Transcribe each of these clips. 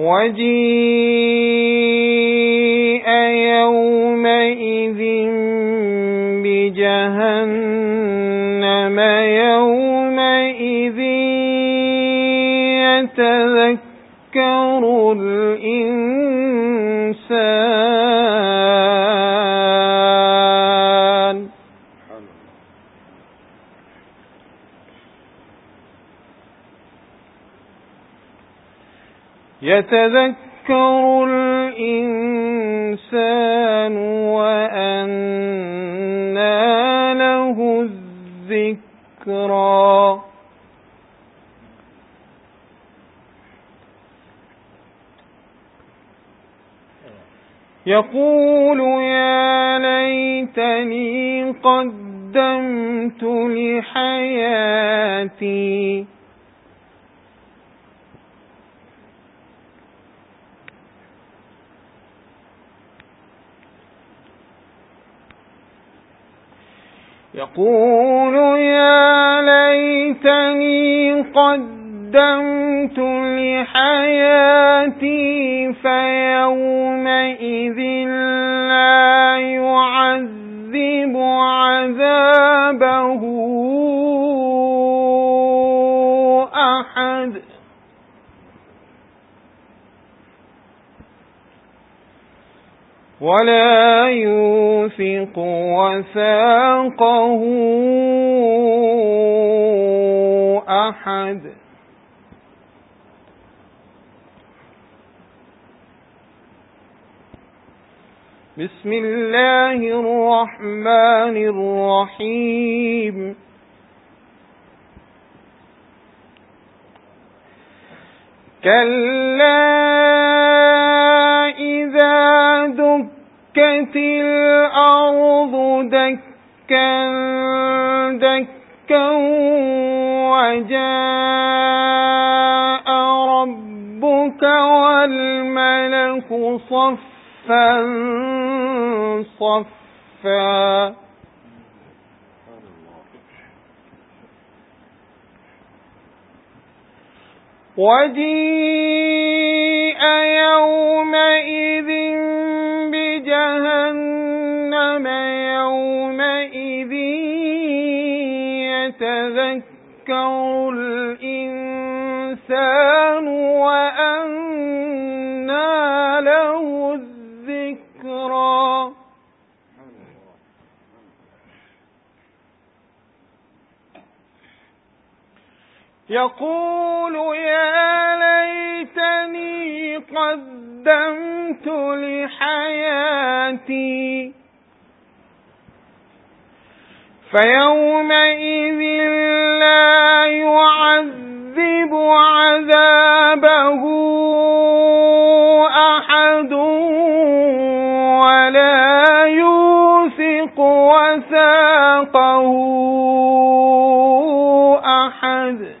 وجيء يومئذ بجهنم يومئذ يتذكر الإنسان. يتذكر الإنسان وأنى له الذكرى. يقول يا ليتني قدمت لحياتي يقول يا ليتني قدمت لحياتي فيومئذ لا يعذب عذابه أحد. ولا يوثق وثاقه أحد. بسم الله الرحمن الرحيم. كلا دكت الأرض دكا دكا وجاء ربك والملك صفا صفا. وجيء يومئذ بجهنم يومئذ يتذكر الإنسان وأنى له الذكرى. يقول يا ليتني قدمت لحياتي. فيومئذ لا يعذب عذابه أحد ولا يوثق وثاقه أحد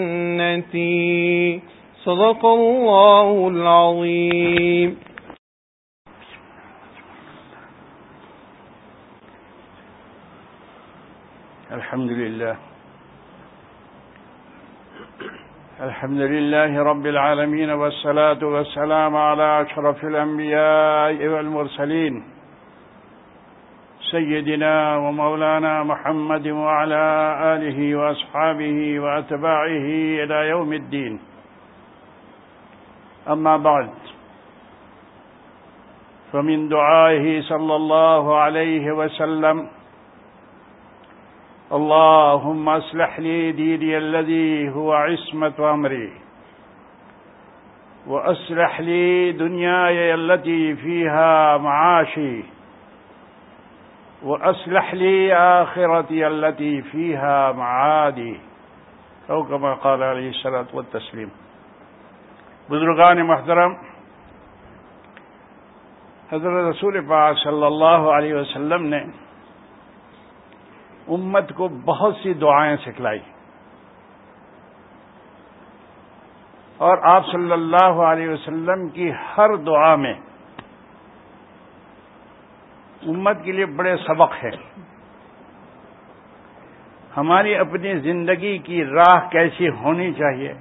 جنتي. صدق الله العظيم. الحمد لله. الحمد لله رب العالمين والصلاة والسلام على أشرف الأنبياء والمرسلين. سيدنا ومولانا محمد وعلى آله وأصحابه وأتباعه إلى يوم الدين. أما بعد فمن دعائه صلى الله عليه وسلم اللهم أصلح لي ديني الذي هو عصمة أمري وأصلح لي دنياي التي فيها معاشي. وأصلح لي آخرتي التي فيها معادي. أو كما قال عليه الصلاة والتسليم. بزرگان محترم، حضرت رسول پاک صلی اللہ علیہ وسلم نے امت کو بہت سی دعائیں سکھلائی۔ اور آپ صلی اللہ علیہ وسلم کی ہر دعا میں امت کے لیے بڑے سبق ہیں۔ ہماری اپنی زندگی کی راہ کیسی ہونی چاہیے؟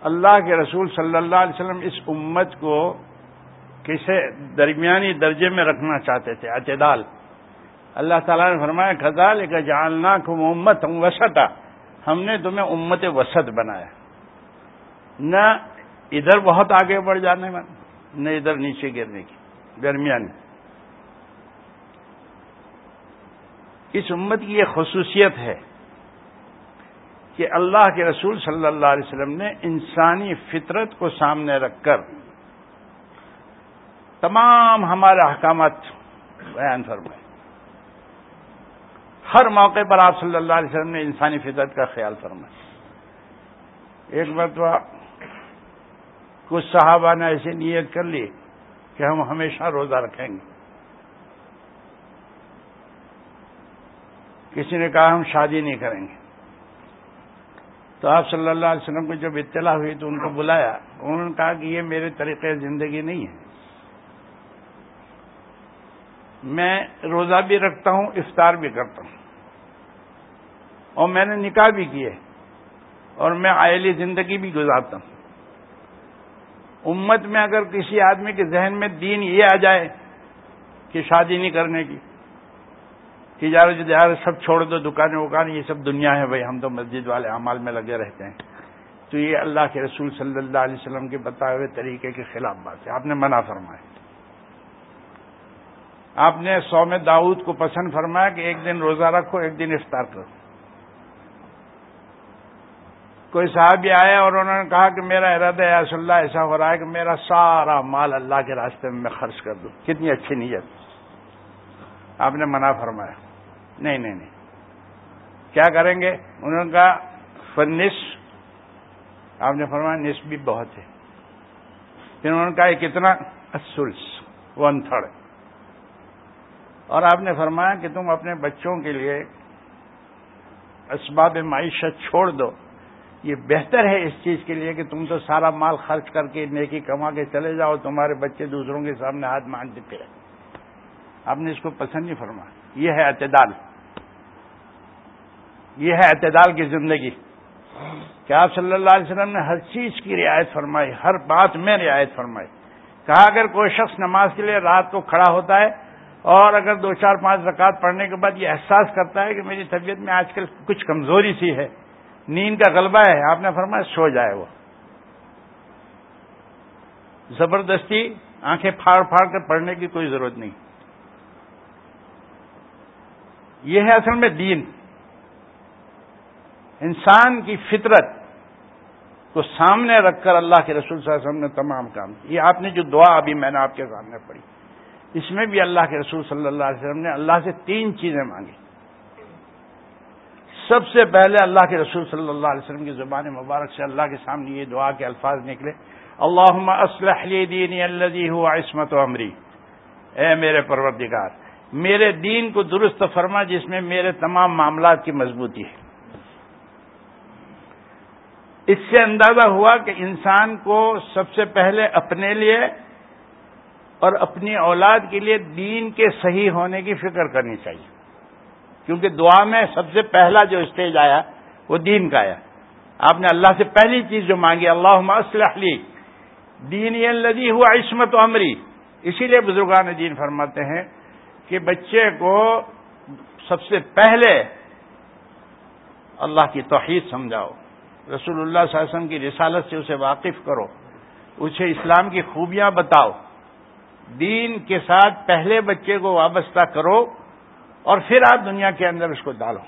اللہ کے رسول صلی اللہ علیہ وسلم اس امت کو کسے درمیانی درجے میں رکھنا چاہتے تھے، اعتدال۔ اللہ تعالیٰ نے فرمایا خزال کا جاننا کو امت وسطا ہم نے تمہیں امت وسط بنایا۔ نہ ادھر بہت آگے بڑھ جانے میں، نہ ادھر نیچے گرنے کی۔ درمیان۔ اس امت کی یہ خصوصیت ہے کہ اللہ کے رسول صلی اللہ علیہ وسلم نے انسانی فطرت کو سامنے رکھ کر تمام ہمارے احکامات بیان فرمائے۔ ہر موقع پر آپ صلی اللہ علیہ وسلم نے انسانی فطرت کا خیال فرمایا۔ ایک مرتبہ کچھ صحابہ نے ایسی نیت کر لی کہ ہم ہمیشہ روزہ رکھیں گے۔ کسی نے کہا ہم شادی نہیں کریں گے۔ تو آپ صلی اللہ علیہ وسلم کو جب اطلاع ہوئی تو ان کو بلایا۔ انہوں نے کہا کہ یہ میرے طریقے زندگی نہیں ہے میں روزہ بھی رکھتا ہوں، افطار بھی کرتا ہوں۔ اور میں نے نکاح بھی کیے۔ اور میں آئلی زندگی بھی گزارتا ہوں۔ امت میں اگر کسی آدمی کے ذہن میں دین یہ آ جائے کہ شادی نہیں کرنے کی، تجارت تجارت سب چھوڑ دو، دکانیں وکانیں، یہ سب دنیا ہے بھائی، ہم تو مسجد والے اعمال میں لگے رہتے ہیں۔ تو یہ اللہ کے رسول صلی اللہ علیہ وسلم کے بتائے ہوئے طریقے کے خلاف بات ہے۔ آپ نے منع فرمایا۔ آپ نے سو میں داؤد کو پسند فرمایا کہ ایک دن روزہ رکھو، ایک دن افطار کرو۔ کوئی صاحب آیا اور انہوں نے کہا کہ میرا ارادہ ایس اللہ ایسا ہو رہا ہے کہ میرا سارا مال اللہ کے راستے میں میں خرچ کر دوں۔ کتنی اچھی نیت۔ آپ نے منع فرمایا۔ نہیں نہیں نہیں۔ کیا کریں گے؟ انہوں نے کہا فنس آپ نے فرمایا نس بھی بہت ہے پھر انہوں نے کہا کتنا سلس ون تھرڈ اور آپ نے فرمایا کہ تم اپنے بچوں کے لیے اسباب معیشت چھوڑ دو۔ یہ بہتر ہے اس چیز کے لیے کہ تم تو سارا مال خرچ کر کے نیکی کما کے چلے جاؤ، تمہارے بچے دوسروں کے سامنے ہاتھ مان دیتے ہیں آپ نے اس کو پسند نہیں فرما یہ ہے اعتدال۔ یہ ہے اعتدال کی زندگی۔ کہ آپ صلی اللہ علیہ وسلم نے ہر چیز کی رعایت فرمائی؟ ہر بات میں رعایت فرمائی۔ کہا اگر کوئی شخص نماز کے لیے رات کو کھڑا ہوتا ہے اور اگر دو چار پانچ رکعت پڑھنے کے بعد یہ احساس کرتا ہے کہ میری طبیعت میں آج کل کچھ کمزوری سی ہے نیند کا غلبہ ہے۔ آپ نے فرمایا سو جائے وہ۔ زبردستی آنکھیں پھاڑ پھاڑ کر پڑھنے کی کوئی ضرورت نہیں۔ یہ ہے اصل میں دین۔ انسان کی فطرت کو سامنے رکھ کر اللہ کے رسول صلی اللہ علیہ وسلم نے تمام کام یہ آپ نے جو دعا ابھی میں نے آپ کے سامنے پڑھی، اس میں بھی اللہ کے رسول صلی اللہ علیہ وسلم نے اللہ سے تین چیزیں مانگی۔ سب سے پہلے اللہ کے رسول صلی اللہ علیہ وسلم کی زبان مبارک سے اللہ کے سامنے یہ دعا کے الفاظ نکلے۔ اللہ اسلح لی دینی الذي هو عصمت و عمری اے میرے پروردگار، میرے دین کو درست فرما جس میں میرے تمام معاملات کی مضبوطی ہے۔ اس سے اندازہ ہوا کہ انسان کو سب سے پہلے اپنے لیے اور اپنی اولاد کے لیے دین کے صحیح ہونے کی فکر کرنی چاہیے۔ کیونکہ دعا میں سب سے پہلا جو اسٹیج آیا وہ دین کا آیا۔ آپ نے اللہ سے پہلی چیز جو مانگی اللہ اسلح لی دین لدی ہوا عصمت و عمری اسی لیے بزرگان دین فرماتے ہیں کہ بچے کو سب سے پہلے اللہ کی توحید سمجھاؤ۔ رسول اللہ صلی اللہ علیہ وسلم کی رسالت سے اسے واقف کرو، اسے اسلام کی خوبیاں بتاؤ۔ دین کے ساتھ پہلے بچے کو وابستہ کرو۔ اور پھر آپ دنیا کے اندر اس کو ڈالو۔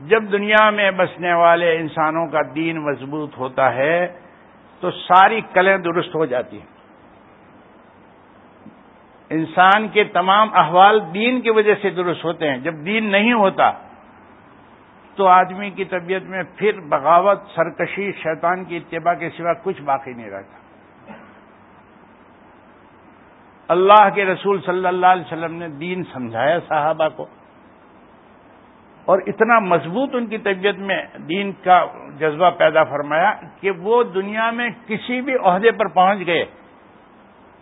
جب دنیا میں بسنے والے انسانوں کا دین مضبوط ہوتا ہے، تو ساری کلیں درست ہو جاتی ہیں۔ انسان کے تمام احوال دین کی وجہ سے درست ہوتے ہیں۔ جب دین نہیں ہوتا، تو آدمی کی طبیعت میں پھر بغاوت، سرکشی، شیطان کی اتباع کے سوا کچھ باقی نہیں رہتا۔ اللہ کے رسول صلی اللہ علیہ وسلم نے دین سمجھایا صحابہ کو اور اتنا مضبوط ان کی طبیعت میں دین کا جذبہ پیدا فرمایا کہ وہ دنیا میں کسی بھی عہدے پر پہنچ گئے،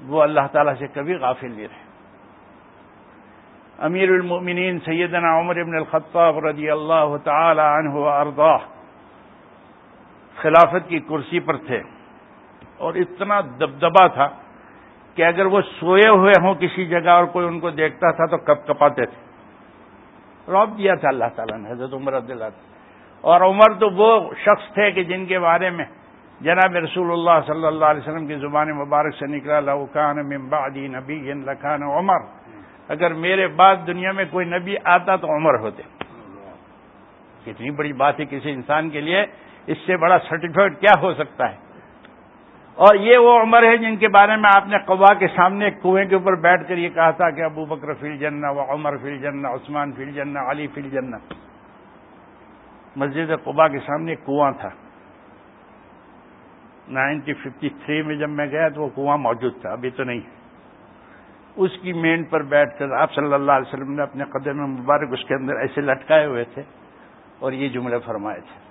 وہ اللہ تعالیٰ سے کبھی غافل نہیں رہے۔ امیر المؤمنین سیدنا عمر ابن الخطاب رضی اللہ تعالی عنہ ارضا خلافت کی کرسی پر تھے اور اتنا دبدبا تھا کہ اگر وہ سوئے ہوئے ہوں کسی جگہ اور کوئی ان کو دیکھتا تھا تو کپ کپاتے تھے۔ روب دیا تھا اللہ تعالیٰ نے، حضرت عمر عبد اللہ اور عمر تو وہ شخص تھے کہ جن کے بارے میں جناب رسول اللہ صلی اللہ علیہ وسلم کی زبان مبارک سے نکلا لوکان بعدی نبی لکان عمر۔ اگر میرے بعد دنیا میں کوئی نبی آتا تو عمر ہوتے۔ کتنی بڑی بات ہے کسی انسان کے لیے، اس سے بڑا سرٹیفکیٹ کیا ہو سکتا ہے؟ اور یہ وہ عمر ہے جن کے بارے میں آپ نے قبا کے سامنے کنویں کے اوپر بیٹھ کر یہ کہا تھا کہ ابو بکر فل جنہ و عمر فل جنہ عثمان فل جنہ علی فل جنہ مسجد قبا کے سامنے کنواں تھا۔ نائنٹین ففٹی تھری میں جب میں گیا تو وہ کنواں موجود تھا، ابھی تو نہیں۔ اس کی مین پر بیٹھ کر آپ صلی اللہ علیہ وسلم نے اپنے قدم مبارک اس کے اندر ایسے لٹکائے ہوئے تھے اور یہ جملے فرمائے تھے۔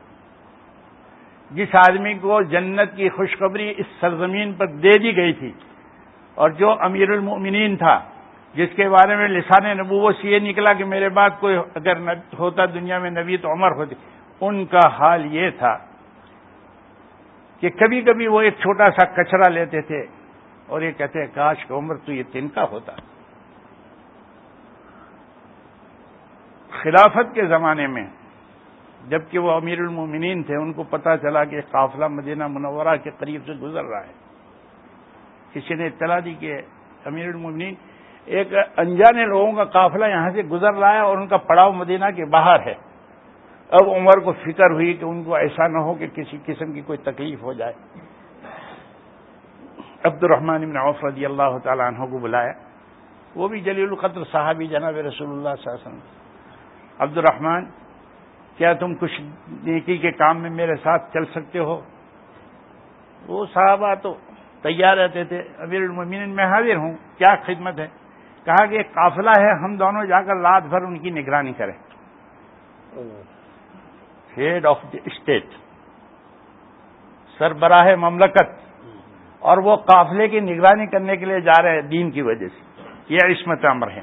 جس آدمی کو جنت کی خوشخبری اس سرزمین پر دے دی گئی تھی اور جو امیر المؤمنین تھا، جس کے بارے میں لسان نبوت سے یہ نکلا کہ میرے بعد کوئی اگر ہوتا دنیا میں نبی تو عمر ہوتی، ان کا حال یہ تھا کہ کبھی کبھی وہ ایک چھوٹا سا کچرا لیتے تھے اور یہ کہتے ہیں، کاش کا عمر تو یہ تن کا ہوتا۔ خلافت کے زمانے میں جبکہ وہ امیر المومنین تھے، ان کو پتا چلا کہ قافلہ مدینہ منورہ کے قریب سے گزر رہا ہے۔ کسی نے اطلاع دی کہ امیر المومنین ایک انجانے لوگوں کا قافلہ یہاں سے گزر رہا ہے اور ان کا پڑاؤ مدینہ کے باہر ہے۔ اب عمر کو فکر ہوئی کہ ان کو ایسا نہ ہو کہ کسی قسم کی کوئی تکلیف ہو جائے۔ عبد الرحمان ابن عوف رضی اللہ تعالیٰ عنہ کو بلایا۔ وہ بھی جلیل القدر صحابی جناب رسول اللہ صلی اللہ علیہ وسلم۔ عبد الرحمان کیا تم کچھ نیکی کے کام میں میرے ساتھ چل سکتے ہو؟ وہ صحابہ تو تیار رہتے تھے۔ امیر المین میں حاضر ہوں۔ کیا خدمت ہے؟ کہا کہ ایک قافلہ ہے، ہم دونوں جا کر رات بھر ان کی نگرانی کریں۔ ہیڈ آف دی اسٹیٹ سربراہ مملکت۔ اور وہ قافلے کی نگرانی کرنے کے لیے جا رہے ہیں دین کی وجہ سے۔ یہ عصمت عمر ہے۔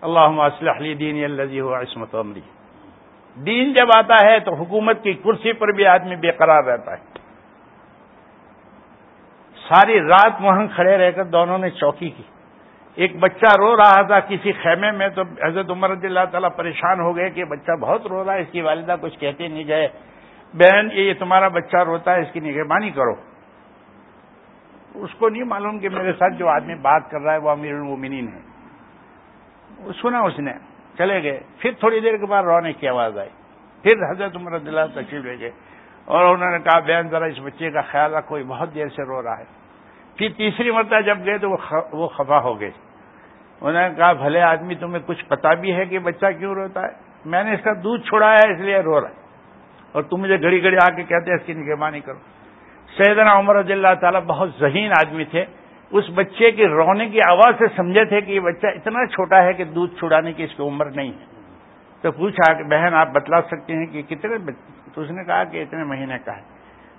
اللہ علی دین الزی ہو عصمت عمری دین جب آتا ہے تو حکومت کی کرسی پر بھی آدمی بے قرار رہتا ہے۔ ساری رات وہاں کھڑے رہ کر دونوں نے چوکی کی۔ ایک بچہ رو رہا تھا کسی خیمے میں تو حضرت عمر رضی اللہ تعالیٰ پریشان ہو گئے کہ بچہ بہت رو رہا ہے، اس کی والدہ کچھ کہتے نہیں گئے۔ بہن، یہ تمہارا بچہ روتا ہے، اس کی نگہبانی کرو۔ اس کو نہیں معلوم کہ میرے ساتھ جو آدمی بات کر رہا ہے وہ امیر المومنین ہے۔ سنا اس نے۔ چلے گئے۔ پھر تھوڑی دیر کے بعد رونے کی آواز آئی۔ پھر حضرت عمر رضی اللہ تشریف لے گئے۔ اور انہوں نے کہا، بہن ذرا اس بچے کا خیال کوئی بہت دیر سے رو رہا ہے۔ پھر تیسری مرتبہ جب گئے تو وہ خفا ہو گئے۔ انہوں نے کہا، بھلے آدمی، تمہیں کچھ پتا بھی ہے کہ بچہ کیوں روتا ہے؟ میں نے اس کا دودھ چھوڑایا ہے، اس لیے رو رہا ہے۔ اور تم مجھے گھڑی گھڑی آ کے کہتے ہیں، اس کی نگہبانی کرو۔ سیدنا عمر رضی اللہ تعالیٰ بہت ذہین آدمی تھے۔ اس بچے کی رونے کی آواز سے سمجھے تھے کہ یہ بچہ اتنا چھوٹا ہے کہ دودھ چھڑانے کی اس کی عمر نہیں ہے۔ تو پوچھا کہ بہن آپ بتلا سکتے ہیں کہ کتنے تو اس نے کہا کہ اتنے مہینے کا ہے۔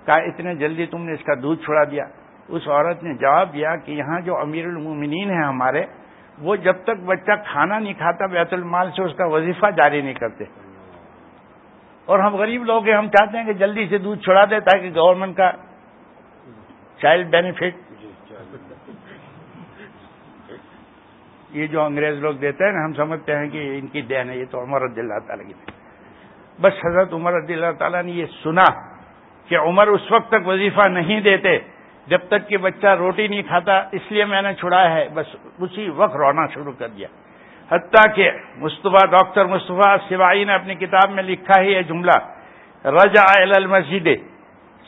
کہا اتنے جلدی تم نے اس کا دودھ چھڑا دیا۔ اس عورت نے جواب دیا کہ یہاں جو امیر المومنین ہیں ہمارے، وہ جب تک بچہ کھانا نہیں کھاتا بیت المال سے اس کا وظیفہ جاری نہیں کرتے۔ اور ہم غریب لوگ ہیں، ہم چاہتے ہیں کہ جلدی سے دودھ چھڑا دے تاکہ گورنمنٹ کا چائلڈ بینیفٹ یہ جو انگریز لوگ دیتے ہیں نا، ہم سمجھتے ہیں کہ ان کی دین ہے، یہ تو عمر رضی اللہ تعالیٰ کی بس حضرت عمر رضی اللہ تعالیٰ نے یہ سنا کہ عمر اس وقت تک وظیفہ نہیں دیتے، جب تک کہ بچہ روٹی نہیں کھاتا، اس لیے میں نے چھڑایا ہے، بس اسی وقت رونا شروع کر دیا۔ حتیٰ کہ مصطفیٰ، ڈاکٹر مصطفیٰ سوائی نے اپنی کتاب میں لکھا ہے یہ جملہ رجا المسجد،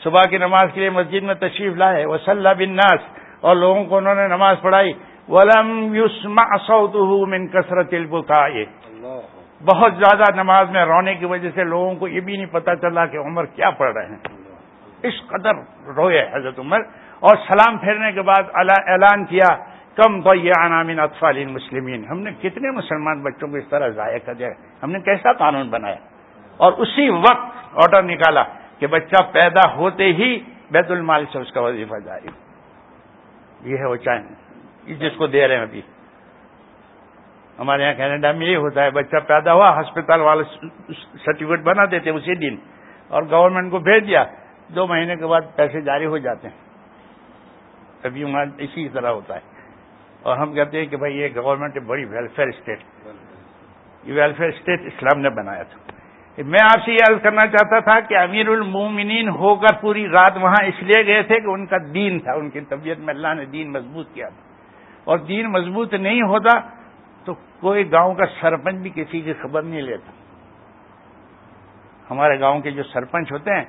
صبح کی نماز کے لیے مسجد میں تشریف لائے وسلح بن ناس اور لوگوں کو انہوں نے نماز پڑھائی۔ ولم یوسما من کثرت البکاء بہت زیادہ نماز میں رونے کی وجہ سے لوگوں کو یہ بھی نہیں پتا چلا کہ عمر کیا پڑھ رہے ہیں۔ اس قدر روئے حضرت عمر اور سلام پھیرنے کے بعد اعلان کیا، کم تو یہ عنامین اطفال مسلمین ہم نے کتنے مسلمان بچوں کو اس طرح ضائع کر دیا؟ ہم نے کیسا قانون بنایا؟ اور اسی وقت آرڈر نکالا کہ بچہ پیدا ہوتے ہی بیت المال سے اس کا وظیفہ جاری یہ ہے وہ چاہیں جس کو دے رہے ہیں ابھی۔ ہمارے یہاں کینیڈا میں یہ ہوتا ہے، بچہ پیدا ہوا، ہسپتال والے سرٹیفکیٹ بنا دیتے اسی دن، اور گورنمنٹ کو بھیج دیا، دو مہینے کے بعد پیسے جاری ہو جاتے ہیں۔ ابھی وہاں اسی طرح ہوتا ہے۔ اور ہم کہتے ہیں کہ بھائی، یہ گورنمنٹ بڑی ویلفیئر اسٹیٹ یہ ویلفیئر اسٹیٹ اسلام نے بنایا تھا۔ میں آپ سے یہ عرض کرنا چاہتا تھا کہ امیر المومنین ہو کر پوری رات وہاں اس لیے گئے تھے کہ ان کا دین تھا، ان کی طبیعت میں اللہ نے دین مضبوط کیا تھا۔ اور دین مضبوط نہیں ہوتا تو کوئی گاؤں کا سرپنچ بھی کسی کی خبر نہیں لیتا۔ ہمارے گاؤں کے جو سرپنچ ہوتے ہیں،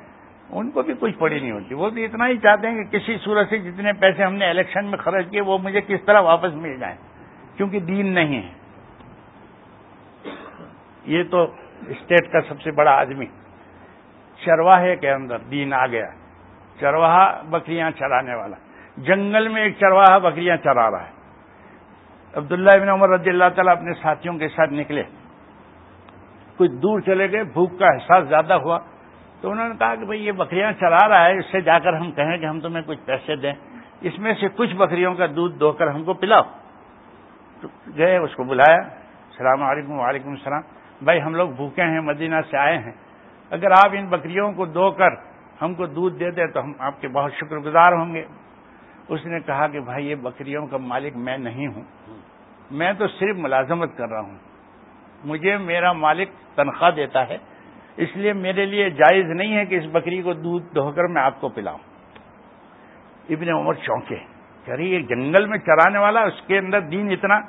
ان کو بھی کچھ پڑی نہیں ہوتی۔ وہ بھی اتنا ہی چاہتے ہیں کہ کسی صورت سے جتنے پیسے ہم نے الیکشن میں خرچ کیے، وہ مجھے کس طرح واپس مل جائیں۔ کیونکہ دین نہیں ہے۔ یہ تو اسٹیٹ کا سب سے بڑا آدمی۔ چرواہے کے اندر دین آ گیا۔ چرواہا بکریاں چرانے والا۔ جنگل میں ایک چرواہا بکریاں چرا رہا ہے۔ عبداللہ ابن عمر رضی اللہ تعالیٰ اپنے ساتھیوں کے ساتھ نکلے۔ کچھ دور چلے گئے، بھوک کا احساس زیادہ ہوا۔ تو انہوں نے کہا کہ بھئی یہ بکریاں چلا رہا ہے، اس سے جا کر ہم کہیں کہ ہم تمہیں کچھ پیسے دیں۔ اس میں سے کچھ بکریوں کا دودھ دو کر ہم کو پلاؤ۔ تو گئے، اس کو بلایا۔ السلام علیکم، وعلیکم السلام۔ بھائی ہم لوگ بھوکے ہیں، مدینہ سے آئے ہیں۔ اگر آپ ان بکریوں کو دو کر ہم کو دودھ دے دیں تو ہم آپ کے بہت شکر گزار ہوں گے۔ اس نے کہا کہ بھائی یہ بکریوں کا مالک میں نہیں ہوں۔ میں تو صرف ملازمت کر رہا ہوں۔ مجھے میرا مالک تنخواہ دیتا ہے۔ اس لیے میرے لیے جائز نہیں ہے کہ اس بکری کو دودھ دھو کر میں آپ کو پلاؤں۔ ابن عمر چونکے۔ کہہ یہ جنگل میں چرانے والا، اس کے اندر دین اتنا۔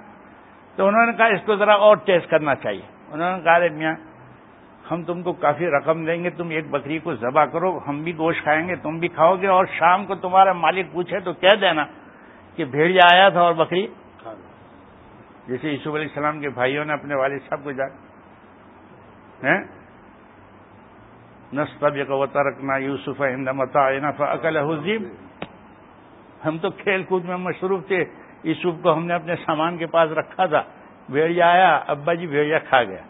تو انہوں نے کہا اس کو ذرا اور ٹیسٹ کرنا چاہیے۔ انہوں نے کہا رے میاں ہم تم کو کافی رقم دیں گے، تم ایک بکری کو ذبح کرو، ہم بھی گوشت کھائیں گے، تم بھی کھاؤ گے، اور شام کو تمہارا مالک پوچھے تو کہہ دینا کہ بھیڑیا آیا تھا اور بکری؟ جیسے یوسف علیہ السلام کے بھائیوں نے اپنے والد صاحب کو جا نستبق وترکنا یوسف عند متاعنا حزیب ہم تو کھیل کود میں مصروف تھے، یوسف کو ہم نے اپنے سامان کے پاس رکھا تھا بھیڑیا آیا، ابا جی بھیڑیا کھا گیا۔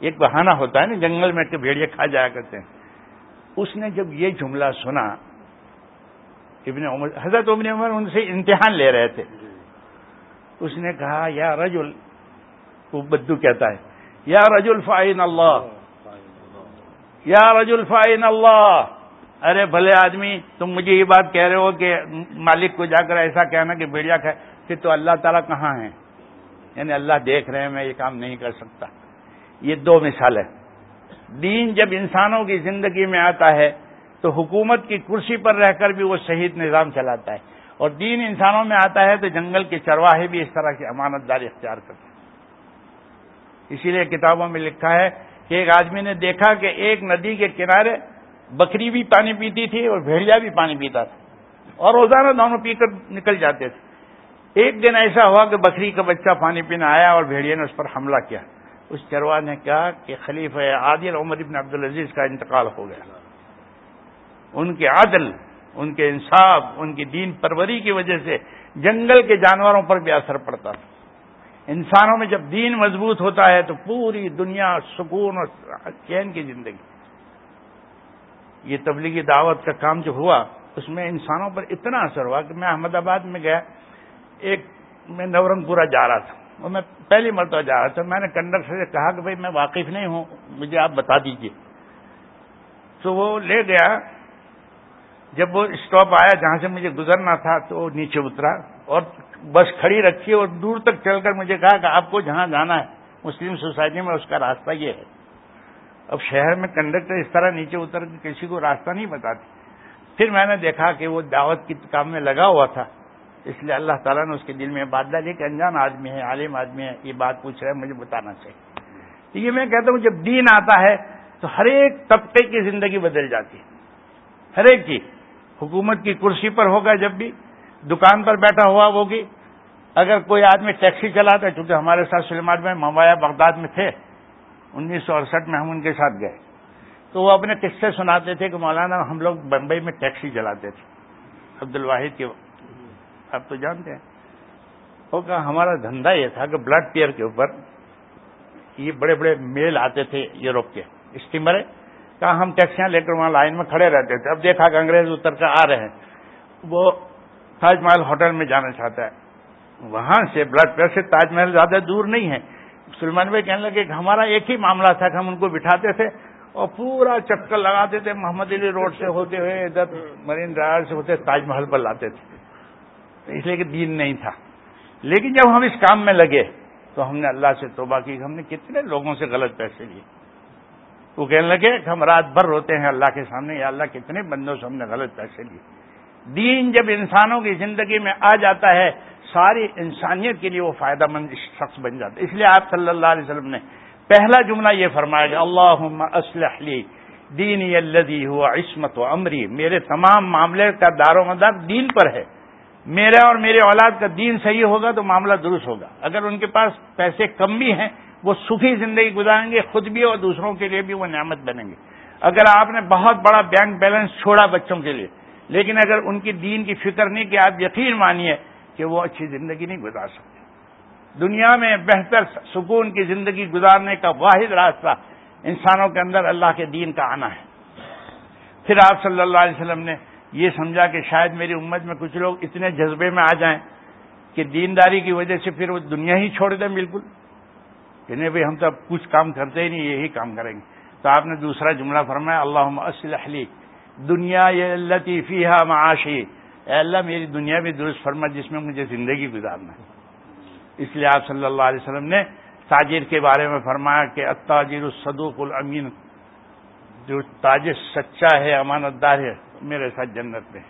ایک بہانہ ہوتا ہے نا، جنگل میں کہ بھیڑیا کھا جایا کرتے ہیں۔ اس نے جب یہ جملہ سنا، ابن عمر، حضرت ابن عمر ان سے امتحان لے رہے تھے۔ اس نے کہا، یا رجل، وہ بدو کہتا ہے، یا رجل فائن اللہ، یا رج الفائن اللہ۔ ارے بھلے آدمی، تم مجھے یہ بات کہہ رہے ہو کہ مالک کو جا کر ایسا کہنا کہ بیڑیا کھائے پھر تو اللہ تعالیٰ کہاں ہے یعنی اللہ دیکھ رہے ہیں، میں یہ کام نہیں کر سکتا۔ یہ دو مثال ہے۔ دین جب انسانوں کی زندگی میں آتا ہے، تو حکومت کی کرسی پر رہ کر بھی وہ شہید نظام چلاتا ہے۔ اور دین انسانوں میں آتا ہے تو جنگل کے چرواہے بھی اس طرح کی امانت داری اختیار کرتے ہیں۔ اسی لیے کتابوں میں لکھا ہے کہ ایک آدمی نے دیکھا کہ ایک ندی کے کنارے بکری بھی پانی پیتی تھی اور بھیڑیا بھی پانی پیتا تھا۔ اور روزانہ دونوں پی کر نکل جاتے تھے۔ ایک دن ایسا ہوا کہ بکری کا بچہ پانی پینے آیا اور بھیڑیا نے اس پر حملہ کیا۔ اس چروا نے کہا کہ خلیفہ عادل عمر ابن عبدالعزیز کا انتقال ہو گیا۔ ان کے عادل ان کے انصاف، ان کی دین پروری کی وجہ سے جنگل کے جانوروں پر بھی اثر پڑتا تھا۔ انسانوں میں جب دین مضبوط ہوتا ہے تو پوری دنیا سکون اور چین کی زندگی۔ یہ تبلیغی دعوت کا کام جو ہوا، اس میں انسانوں پر اتنا اثر ہوا کہ میں احمد آباد میں گیا، ایک میں نورنگ پورا جا رہا تھا۔ وہ میں پہلی مرتبہ جا رہا تھا، میں نے کنڈکٹر سے کہا کہ بھائی میں واقف نہیں ہوں، مجھے آپ بتا دیجیے۔ تو وہ لے گیا، جب وہ اسٹاپ آیا جہاں سے مجھے گزرنا تھا، تو وہ نیچے اترا اور بس کھڑی رکھی اور دور تک چل کر مجھے کہا کہ آپ کو جہاں جانا ہے، مسلم سوسائٹی میں اس کا راستہ یہ ہے۔ اب شہر میں کنڈکٹر اس طرح نیچے اتر کے کسی کو راستہ نہیں بتاتی۔ پھر میں نے دیکھا کہ وہ دعوت کی کام میں لگا ہوا تھا۔ اس لیے اللہ تعالیٰ نے اس کے دل میں بات ڈالی کہ انجان آدمی ہے، عالم آدمی ہے، یہ بات پوچھ رہا ہے مجھے بتانا چاہیے۔ یہ میں کہتا ہوں، جب دین آتا ہے تو ہر ایک طبقے کی زندگی بدل جاتی ہے۔ ہر ایک کی۔ حکومت کی کرسی پر ہوگا جب بھی، دکان پر بیٹھا ہوا ہوگی اگر کوئی آدمی ٹیکسی چلاتا ہے، چونکہ ہمارے ساتھ سلمان میں ممبیا بغداد میں تھے، انیس سو اڑسٹھ میں ہم ان کے ساتھ گئے۔ تو وہ اپنے قصے سناتے تھے کہ مولانا ہم لوگ بمبئی میں ٹیکسی چلاتے تھے عبد الواحد کے آپ تو جانتے ہیں۔ وہ کہا ہمارا دھندا یہ تھا کہ بلڈ پیئر کے اوپر یہ بڑے بڑے میل آتے تھے یوروپ کے اسٹیمر کہا ہم ٹیکسیاں لے کر وہاں لائن میں کھڑے رہتے تھے۔ اب دیکھا کہ انگریز اتر کر آ رہے ہیں۔ وہ تاج محل ہوٹل میں جانا چاہتا ہے۔ وہاں سے بلڈ پریشر سے تاج محل زیادہ دور نہیں ہے۔ سلمان بھائی کہنے لگے کہ ہمارا ایک ہی معاملہ تھا کہ ہم ان کو بٹھاتے تھے اور پورا چکر لگاتے تھے۔ محمد علی روڈ سے ہوتے ہوئے ادھر مرین ڈرائیور سے ہوتے تاج محل پر لاتے تھے۔ اس لیے کہ دین نہیں تھا۔ لیکن جب ہم اس کام میں لگے تو ہم نے اللہ سے توبہ کی ہم نے کتنے لوگوں سے غلط پیسے لیے۔ وہ کہنے لگے کہ ہم رات بھر روتے ہیں اللہ کے سامنے، یا اللہ کتنے بندوں سے ہم نے غلط پیسے لیے۔ دین جب انسانوں کی زندگی میں آ جاتا ہے، ساری انسانیت کے لیے وہ فائدہ مند شخص بن جاتا ہے۔ اس لیے آپ صلی اللہ علیہ وسلم نے پہلا جملہ یہ فرمایا کہ اللہ اسلح لی دین الدی ہوا عصمت و امری۔ میرے تمام معاملے کا دار و مدار دین پر ہے۔ میرا اور میرے اولاد کا دین صحیح ہوگا تو معاملہ درست ہوگا۔ اگر ان کے پاس پیسے کم بھی ہیں، وہ سکھی زندگی گزاریں گے، خود بھی اور دوسروں کے لیے بھی وہ نعمت بنیں گے۔ اگر آپ نے بہت بڑا بینک بیلنس چھوڑا بچوں کے لیے، لیکن اگر ان کی دین کی فکر نہیں کہ آپ یقین مانیے کہ وہ اچھی زندگی نہیں گزار سکتے۔ دنیا میں بہتر سکون کی زندگی گزارنے کا واحد راستہ انسانوں کے اندر اللہ کے دین کا آنا ہے۔ پھر آپ صلی اللہ علیہ وسلم نے یہ سمجھا کہ شاید میری امت میں کچھ لوگ اتنے جذبے میں آ جائیں کہ دینداری کی وجہ سے پھر وہ دنیا ہی چھوڑ دیں بالکل۔ کہ نہیں بھائی ہم تو کچھ کام کرتے ہی نہیں، یہی کام کریں گے۔ تو آپ نے دوسرا جملہ فرمایا اللہ اسلحلی دنیا یہ اللہ تیفیہ معاشی۔ اے اللہ، میری دنیا بھی درست فرما، جس میں مجھے زندگی گزارنا ہے۔ اس لیے آپ صلی اللہ علیہ وسلم نے تاجر کے بارے میں فرمایا کہ اتاجر الصدوق الامین، جو تاجر سچا ہے امانت دار ہے۔ میرے ساتھ جنت میں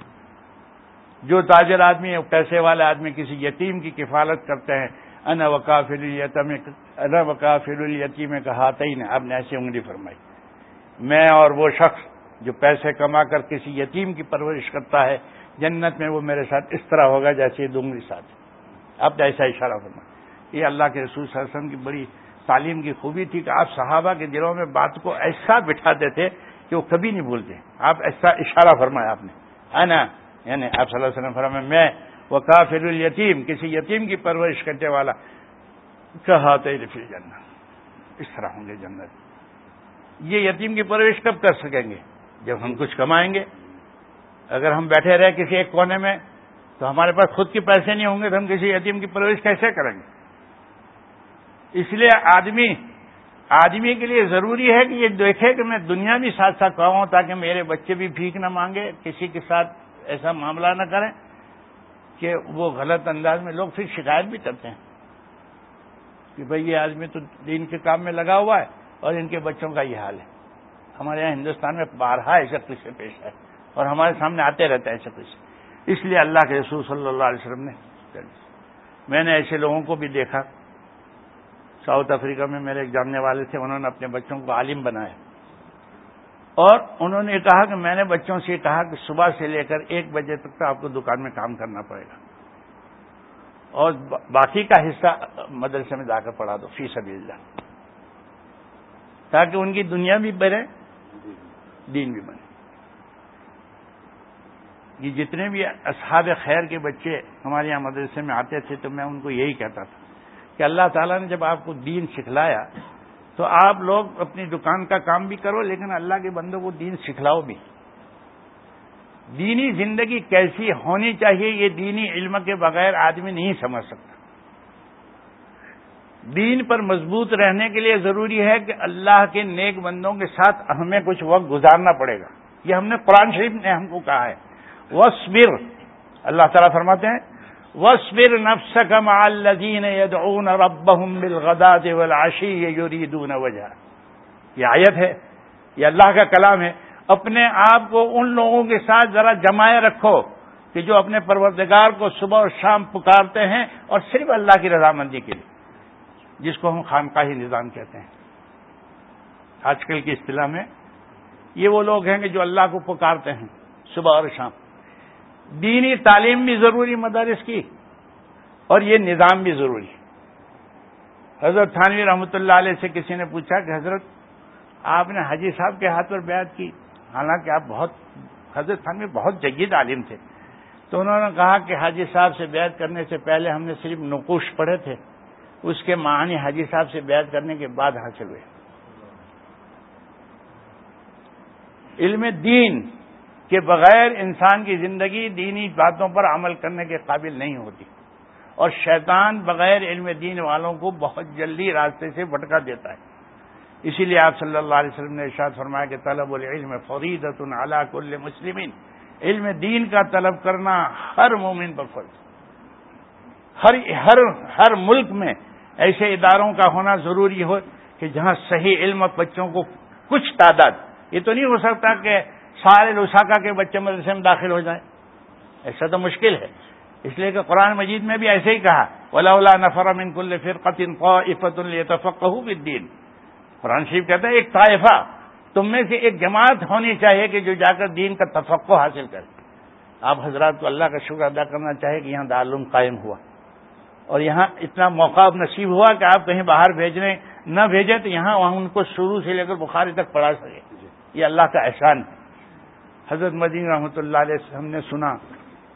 جو تاجر آدمی ہے، پیسے والے آدمی، کسی یتیم کی کفالت کرتے ہیں ان وقاف ان وقاف الیتیم میں کہا ہی نہیں آپ نے ایسی انگلی فرمائی۔ میں اور وہ شخص جو پیسے کما کر کسی یتیم کی پرورش کرتا ہے، جنت میں وہ میرے ساتھ اس طرح ہوگا جیسے دونگری ساتھ اب ایسا اشارہ فرما یہ اللہ کے رسول صلی اللہ علیہ وسلم کی بڑی تعلیم کی خوبی تھی کہ آپ صحابہ کے دلوں میں بات کو ایسا بٹھاتے تھے کہ وہ کبھی نہیں بھولتے۔ آپ ایسا اشارہ فرمایا آپ نے۔ ہے نا یعنی آپ صلی اللہ علیہ وسلم فرمایا، میں وہ کافر الیتیم، کسی یتیم کی پرورش کرنے والا۔ کہا رفیل جنت۔ اس طرح ہوں گے جنت۔ یہ یتیم کی پرورش کب کر سکیں گے؟ جب ہم کچھ کمائیں گے۔ اگر ہم بیٹھے رہے کسی ایک کونے میں، تو ہمارے پاس خود کے پیسے نہیں ہوں گے، تو ہم کسی یتیم کی پرورش کیسے کریں گے؟ اس لیے آدمی آدمی کے لیے ضروری ہے کہ یہ دیکھے کہ میں دنیا بھی ساتھ ساتھ کھاؤں تاکہ میرے بچے بھی بھیک نہ مانگے، کسی کے ساتھ ایسا معاملہ نہ کریں کہ وہ غلط انداز میں لوگ پھر شکایت بھی کرتے ہیں کہ بھئی یہ آدمی تو دین کے کام میں لگا ہوا ہے اور ان کے بچوں کا یہ حال ہے۔ ہمارے یہاں ہندوستان میں بارہا ایسا کچھ پیش ہے اور ہمارے سامنے آتے رہتے ہیں ایسے کچھ۔ اس لیے اللہ کے رسول صلی اللہ علیہ وسلم نے میں نے ایسے لوگوں کو بھی دیکھا۔ ساؤتھ افریقہ میں میرے ایک جاننے والے تھے، انہوں نے اپنے بچوں کو عالم بنایا۔ اور انہوں نے کہا کہ میں نے بچوں سے کہا کہ صبح سے لے کر ایک بجے تک تو آپ کو دکان میں کام کرنا پڑے گا۔ اور باقی کا حصہ مدرسے میں جا کر پڑھا دو، فی سبھی اللہ۔ تاکہ ان کی دنیا بھی بنے، دین بھی بنے۔ یہ جتنے بھی اصحاب خیر کے بچے ہمارے یہاں مدرسے میں آتے تھے تو میں ان کو یہی کہتا تھا۔ کہ اللہ تعالیٰ نے جب آپ کو دین سکھلایا تو آپ لوگ اپنی دکان کا کام بھی کرو، لیکن اللہ کے بندوں کو دین سکھلاؤ بھی۔ دینی زندگی کیسی ہونی چاہیے یہ دینی علم کے بغیر آدمی نہیں سمجھ سکتا۔ دین پر مضبوط رہنے کے لیے ضروری ہے کہ اللہ کے نیک بندوں کے ساتھ ہمیں کچھ وقت گزارنا پڑے گا۔ یہ ہم نے قرآن شریف نے ہم کو کہا ہے۔ وصبر اللہ تعالیٰ فرماتے ہیں وصبر نفسك مع الذين يدعون ربهم بالغداة والعشي يريدون وجهه۔ یہ آیت ہے، یہ اللہ کا کلام ہے۔ اپنے آپ کو ان لوگوں کے ساتھ ذرا جمائے رکھو کہ جو اپنے پروردگار کو صبح اور شام پکارتے ہیں اور صرف اللہ کی رضامندی کے لیے، جس کو ہم خانقاہی نظام کہتے ہیں۔ آج کل کی اصطلاح میں یہ وہ لوگ ہیں کہ جو اللہ کو پکارتے ہیں صبح اور شام۔ دینی تعلیم بھی ضروری مدارس کی اور یہ نظام بھی ضروری حضرت تھانوی رحمۃ اللہ علیہ سے کسی نے پوچھا کہ حضرت آپ نے حاجی صاحب کے ہاتھ پر بیعت کی؟ حالانکہ آپ بہت حضرت تھانوی بہت جگید عالم تھے۔ تو انہوں نے کہا کہ حاجی صاحب سے بیعت کرنے سے پہلے ہم نے صرف نقوش پڑھے تھے۔ اس کے معنی حاجی صاحب سے بیعت کرنے کے بعد حاصل ہوئے۔ علم دین کے بغیر انسان کی زندگی دینی باتوں پر عمل کرنے کے قابل نہیں ہوتی اور شیطان بغیر علم دین والوں کو بہت جلدی راستے سے بھٹکا دیتا ہے۔ اسی لیے آپ صلی اللہ علیہ وسلم نے ارشاد فرمایا کہ طلب العلم فریدت علا کل مسلمین۔ علم دین کا طلب کرنا ہر مومن پر فرض۔ ہر ہر ہر ملک میں ایسے اداروں کا ہونا ضروری ہو کہ جہاں صحیح علم بچوں کو کچھ تعداد، یہ تو نہیں ہو سکتا کہ سارے لوساکا کے بچے مدرسے میں داخل ہو جائیں۔ ایسا تو مشکل ہے۔ اس لیے کہ قرآن مجید میں بھی ایسے ہی کہا ولا نفر من کل فرقت عفت الفق دین قرآن شریف کہتا ہے، ایک طائفہ، تم میں سے ایک جماعت ہونی چاہیے کہ جو جا کر دین کا تفقع حاصل کرے۔ آپ حضرات کو اللہ کا شکر ادا کرنا چاہے کہ یہاں دارالعلوم قائم ہوا۔ اور یہاں اتنا موقع اب نصیب ہوا کہ آپ کہیں باہر بھیجنے نہ بھیجیں تو یہاں وہاں ان کو شروع سے لے کر بخاری تک پڑھا سکے یہ اللہ کا احسان ہے۔ حضرت مدین رحمۃ اللہ علیہ ہم نے سنا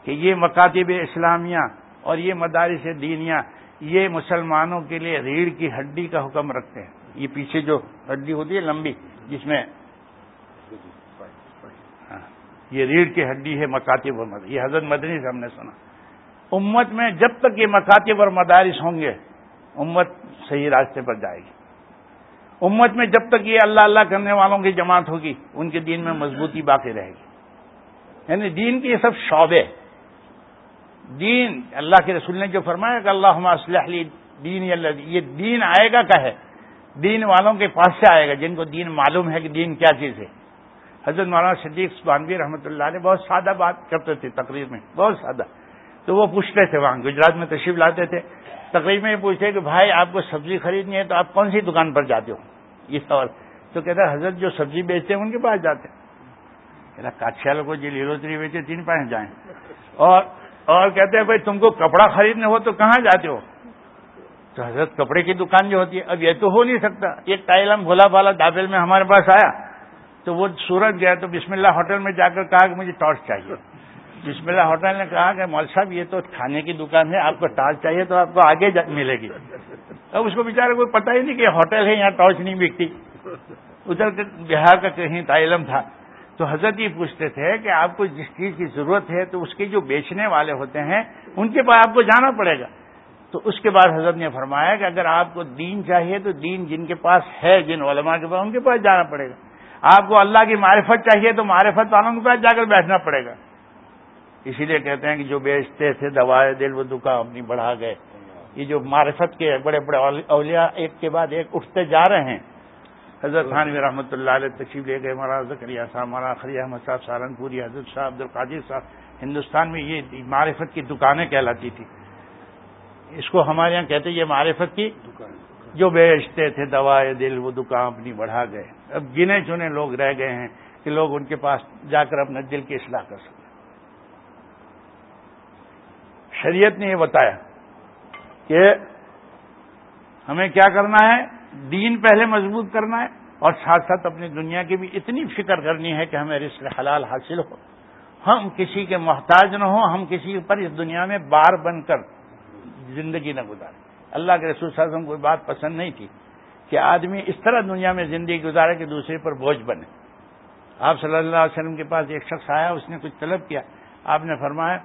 کہ یہ مکاتب اسلامیہ اور یہ مدارس دینیا یہ مسلمانوں کے لیے ریڑھ کی ہڈی کا حکم رکھتے ہیں۔ یہ پیچھے جو ہڈی ہوتی ہے لمبی، جس میں ہاں، یہ ریڑھ کی ہڈی ہے مکاتب اور مدارس۔ یہ حضرت مدنی سے ہم نے سنا۔ امت میں جب تک یہ مکاتب اور مدارس ہوں گے، امت صحیح راستے پر جائے گی۔ امت میں جب تک یہ اللہ اللہ کرنے والوں کی جماعت ہوگی، ان کے دین میں مضبوطی باقی رہے گی۔ یعنی دین کے یہ سب شعبے، دین، اللہ کے رسول نے جو فرمایا کہ اللہ اسلح دین اللہ یہ دین آئے گا کا ہے؟ دین والوں کے پاس سے آئے گا، جن کو دین معلوم ہے کہ دین کیا چیز ہے۔ حضرت مولانا صدیق بانوی رحمۃ اللہ نے بہت سادہ بات کرتے تھے تقریر میں، بہت سادہ۔ تو وہ پوچھتے تھے وہاں، گجرات میں تشریف لاتے تھے۔ تقریر میں یہ پوچھتے کہ بھائی، آپ کو سبزی خریدنی ہے تو آپ کون سی دکان پر جاتے ہو؟ یہ سوال۔ تو کہتا ہے، حضرت جو سبزی بیچتے ہیں، ان کے پاس جاتے ہیں۔ کاچیالوں کو جی لیروتری بیچے، تین پاس جائیں۔ اور اور کہتے ہیں، بھائی، تم کو کپڑا خریدنے ہو تو کہاں جاتے ہو؟ تو حضرت کپڑے کی دکان جو ہوتی ہے، اب یہ تو ہو نہیں سکتا۔ ایک ٹائلم بھولا بھالا دابل میں ہمارے پاس آیا، تو وہ سورج گیا، تو بسم اللہ ہوٹل میں جا کر کہا کہ مجھے ٹارچ چاہیے۔ بسم اللہ ہوٹل نے کہا کہ مول صاحب، یہ تو کھانے کی دکان ہے، آپ کو ٹارچ چاہیے تو آپ کو آگے ملے گی۔ اب اس کو بےچارے کوئی پتہ ہی نہیں کہ ہوٹل ہے، یہاں ٹارچ نہیں بکتی۔ ادھر بہار کا کہیں تائلم تھا۔ تو حضرت یہ پوچھتے تھے کہ آپ کو جس چیز کی ضرورت ہے، تو اس کے جو بیچنے والے ہوتے ہیں، ان کے پاس آپ کو جانا پڑے گا۔ تو اس کے بعد حضرت نے فرمایا کہ اگر آپ کو دین چاہیے، تو دین جن کے پاس ہے، جن علماء کے پاس، ان کے پاس جانا پڑے گا۔ آپ کو اللہ کی معرفت چاہیے، تو معرفت والوں کے پاس جا کر بیٹھنا پڑے گا۔ اسی لیے کہتے ہیں کہ جو بیچتے تھے دوائے دل و دکا اپنی بڑھا گئے۔ یہ جو معرفت کے بڑے بڑے اولیاء ایک کے بعد ایک اٹھتے جا رہے ہیں۔ حضرت خان رحمۃ اللہ علیہ تشریف لے گئے مولانا زکریہ صاحب مولانا خری احمد صاحب سہارنپوری حضرت صاحب عبد القادر صاحب۔ ہندوستان میں یہ معرفت کی دکانیں کہلاتی تھی اس کو ہمارے یہاں کہتے یہ معرفت کی جو بیچتے تھے دوائے دل وہ دکان اپنی بڑھا گئے۔ اب گنے چنے لوگ رہ گئے ہیں کہ لوگ ان کے پاس جا کر اپنے دل کی اصلاح کر سکتے شریعت نے یہ بتایا کہ ہمیں کیا کرنا ہے؟ دین پہلے مضبوط کرنا ہے اور ساتھ ساتھ اپنی دنیا کی بھی اتنی فکر کرنی ہے کہ ہمیں رزق حلال حاصل ہو۔ ہم کسی کے محتاج نہ ہوں، ہم کسی پر اس دنیا میں بار بن کر زندگی نہ گزارے اللہ کے رسول صلی اللہ علیہ وسلم کوئی بات پسند نہیں تھی کہ آدمی اس طرح دنیا میں زندگی گزارے کہ دوسرے پر بوجھ بنے۔ آپ صلی اللہ علیہ وسلم کے پاس ایک شخص آیا، اس نے کچھ طلب کیا۔ آپ نے فرمایا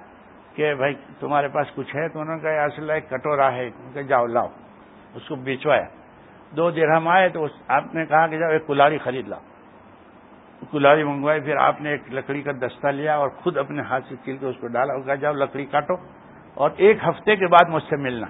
کہ بھائی تمہارے پاس کچھ ہے؟ تو انہوں نے کہا اصل ایک کٹورا ہے۔ کہ جاؤ، لاؤ۔ اس کو بیچوایا۔ دو دیر ہم آئے تو آپ نے کہا کہ جاؤ، ایک کلاری خرید لاؤ۔ کلاری منگوائی، پھر آپ نے ایک لکڑی کا دستہ لیا اور خود اپنے ہاتھ سے چل کے اس کو ڈالا۔ کہا، جاؤ، لکڑی کاٹو۔ اور ایک ہفتے کے بعد مجھ سے ملنا۔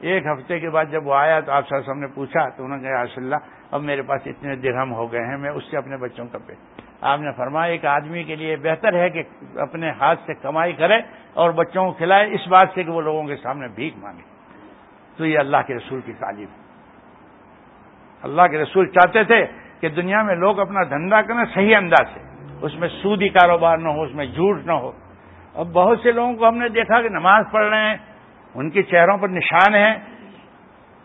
ایک ہفتے کے بعد جب وہ آیا تو آپ سر نے پوچھا، تو انہوں نے کہا رسول اللہ، اب میرے پاس اتنے درہم ہو گئے ہیں، میں اس سے اپنے بچوں کا پہ آپ نے فرمایا، ایک آدمی کے لیے بہتر ہے کہ اپنے ہاتھ سے کمائی کرے اور بچوں کو کھلائے، اس بات سے کہ وہ لوگوں کے سامنے بھیک مانگے۔ تو یہ اللہ کے رسول کی تعلیم اللہ کے رسول چاہتے تھے کہ دنیا میں لوگ اپنا دھندا کریں، صحیح انداز سے۔ اس میں سودی کاروبار نہ ہو، اس میں جھوٹ نہ ہو۔ اب بہت سے لوگوں کو ہم نے دیکھا کہ نماز پڑھ رہے ہیں، ان کے چہروں پر نشان ہیں۔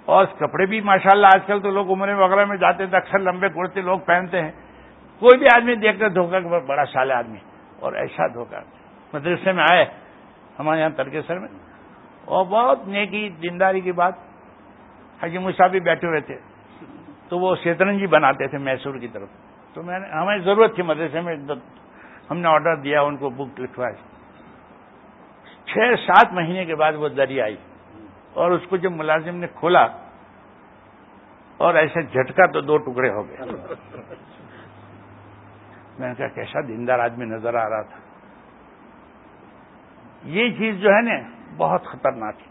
اور کپڑے بھی ماشاءاللہ آج کل تو لوگ عمرے وغیرہ میں جاتے تھے اکثر لمبے کرتے لوگ پہنتے ہیں۔ کوئی بھی آدمی دیکھ کر دھوکا کہ بڑا سال آدمی، اور ایسا دھوکا مدرسے میں آئے ہمارے یہاں ترکیسر میں۔ اور بہت نیکی دینداری کی بات۔ حجی مصاحب بھی بیٹھے ہوئے تھے۔ تو وہ شیترنجی بناتے تھے میسور کی طرف۔ تو میں نے ہمیں ضرورت تھی مدرسے میں۔ ہم نے آرڈر دیا، ان کو بک لکھوائی۔ چھ سات مہینے کے بعد وہ دری آئی۔ اور اس کو جب ملازم نے کھولا، اور ایسے جھٹکا تو دو ٹکڑے ہو گئے۔ میں نے کہا، کیسا دیندار آدمی نظر آ رہا تھا۔ یہ چیز جو ہے نا، بہت خطرناک ہے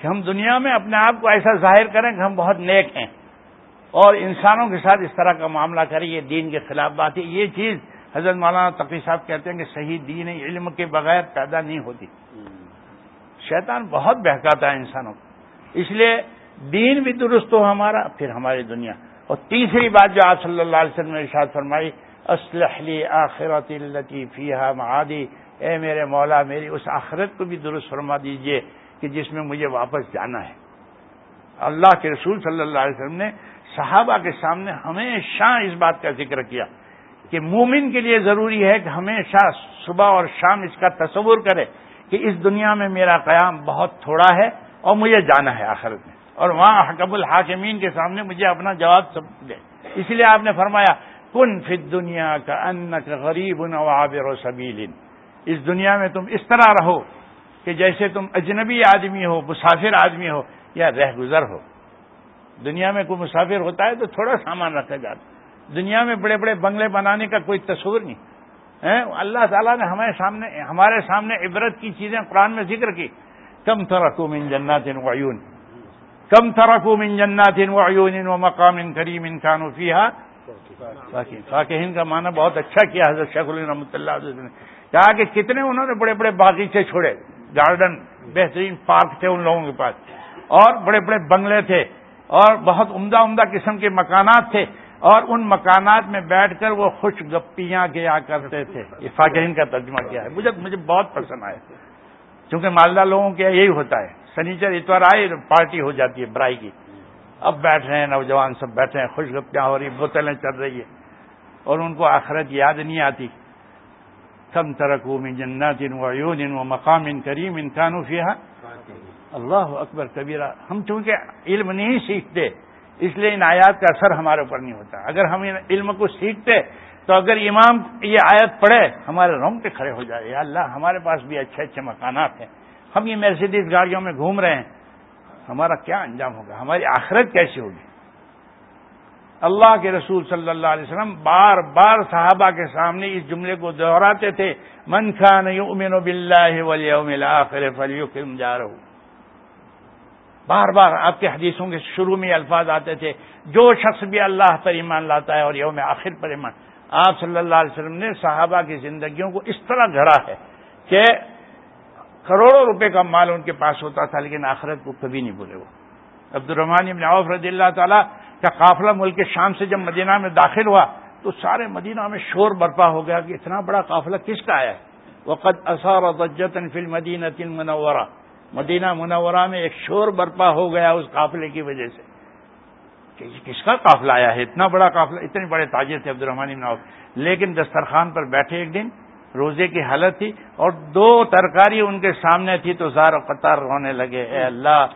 کہ ہم دنیا میں اپنے آپ کو ایسا ظاہر کریں کہ ہم بہت نیک ہیں۔ اور انسانوں کے ساتھ اس طرح کا معاملہ کریں، یہ دین کے خلاف بات ہے۔ یہ چیز حضرت مولانا تقی صاحب کہتے ہیں کہ صحیح دین علم کے بغیر پیدا نہیں ہوتی۔ شیطان بہت بہکاتا ہے انسانوں کو۔ اس لیے دین بھی درست ہو ہمارا، پھر ہماری دنیا۔ اور تیسری بات جو آپ صلی اللہ علیہ وسلم نے ارشاد فرمائی اسلحلی آخرت التی فیحا معادی اے میرے مولا، میری اس آخرت کو بھی درست فرما دیجیے کہ جس میں مجھے واپس جانا ہے۔ اللہ کے رسول صلی اللہ علیہ وسلم نے صحابہ کے سامنے ہمیشہ اس بات کا ذکر کیا کہ مومن کے لیے ضروری ہے کہ ہمیشہ صبح اور شام اس کا تصور کرے کہ اس دنیا میں میرا قیام بہت تھوڑا ہے اور مجھے جانا ہے آخرت میں۔ اور وہاں حکب الحاکمین کے سامنے مجھے اپنا جواب سب دے۔ اس لیے آپ نے فرمایا، کن فت دنیا کا ان کا غریب نوابر و سبیل۔ اس دنیا میں تم اس طرح رہو کہ جیسے تم اجنبی آدمی ہو، مسافر آدمی ہو یا رہ گزر ہو۔ دنیا میں کوئی مسافر ہوتا ہے تو تھوڑا سامان رکھا جاتا دنیا میں بڑے بڑے بنگلے بنانے کا کوئی تصور نہیں۔ اللہ تعالیٰ نے ہمارے سامنے ہمارے سامنے عبرت کی چیزیں قرآن میں ذکر کی۔ کم تھرکو من جنات وعیون کم تھرکو من جنات وعیون و مقام کریم انسان فیحا فاقین کا معنی بہت اچھا کیا حضرت شیخ رحمۃ اللہ علیہ نے۔ کہا کہ کتنے انہوں نے بڑے بڑے باغیچے چھوڑے۔ گارڈن بہترین پارک تھے ان لوگوں کے پاس۔ اور بڑے بڑے بنگلے تھے۔ اور بہت عمدہ عمدہ قسم کے مکانات تھے۔ اور ان مکانات میں بیٹھ کر وہ خوش گپیاں کیا کرتے تھے۔ یہ کا ترجمہ کیا ہے۔ مجھے مجھے بہت پسند آیا۔ کیونکہ مالدہ لوگوں کے یہی ہوتا ہے۔ سنیچر اتوار آئے پارٹی ہو جاتی ہے برائی کی۔ اب بیٹھ رہے ہیں، نوجوان سب بیٹھے ہیں، خوش گپیاں ہو رہی بوتلیں چل رہی ہیں۔ اور ان کو آخرت یاد نہیں آتی۔ کم ترک من جنات و و مقام ان کریم ان فیہا اللہ اکبر کبیرہ، ہم چونکہ علم نہیں سیکھتے، اس لیے ان آیات کا اثر ہمارے اوپر نہیں ہوتا۔ اگر ہم ان علم کو سیکھتے، تو اگر امام یہ آیت پڑھے، ہمارے رونگ پہ کھڑے ہو جائے۔ یا اللہ، ہمارے پاس بھی اچھے اچھے مکانات ہیں۔ ہم یہ مرسیڈیز گاڑیوں میں گھوم رہے ہیں، ہمارا کیا انجام ہوگا؟ ہماری آخرت کیسی ہوگی؟ اللہ کے رسول صلی اللہ علیہ وسلم بار بار صحابہ کے سامنے اس جملے کو دہراتے تھے، من خان یؤمن باللہ والیوم الاخر فلیکرم جارہ. بار بار آپ کے حدیثوں کے شروع میں الفاظ آتے تھے، جو شخص بھی اللہ پر ایمان لاتا ہے اور یوم آخر پر ایمان. آپ صلی اللہ علیہ وسلم نے صحابہ کی زندگیوں کو اس طرح گھڑا ہے کہ کروڑوں روپے کا مال ان کے پاس ہوتا تھا، لیکن آخرت کو کبھی نہیں بولے وہ۔ عبد الرحمان عوف رضی اللہ تعالیٰ کا قافلہ ملک شام سے جب مدینہ میں داخل ہوا تو سارے مدینہ میں شور برپا ہو گیا کہ اتنا بڑا قافلہ کس کا آیا ہے؟ وقت اثار فل مدینہ تن منورہ مدینہ منورہ میں ایک شور برپا ہو گیا اس قافلے کی وجہ سے۔ کہ کس کا قافلہ آیا ہے؟ اتنا بڑا قافلہ، اتنے بڑے تاجر تھے عبد الرحمان عوف۔ لیکن دسترخوان پر بیٹھے ایک دن، روزے کی حالت تھی اور دو ترکاری ان کے سامنے تھی تو زار و قطار رونے لگے۔ اے اللہ،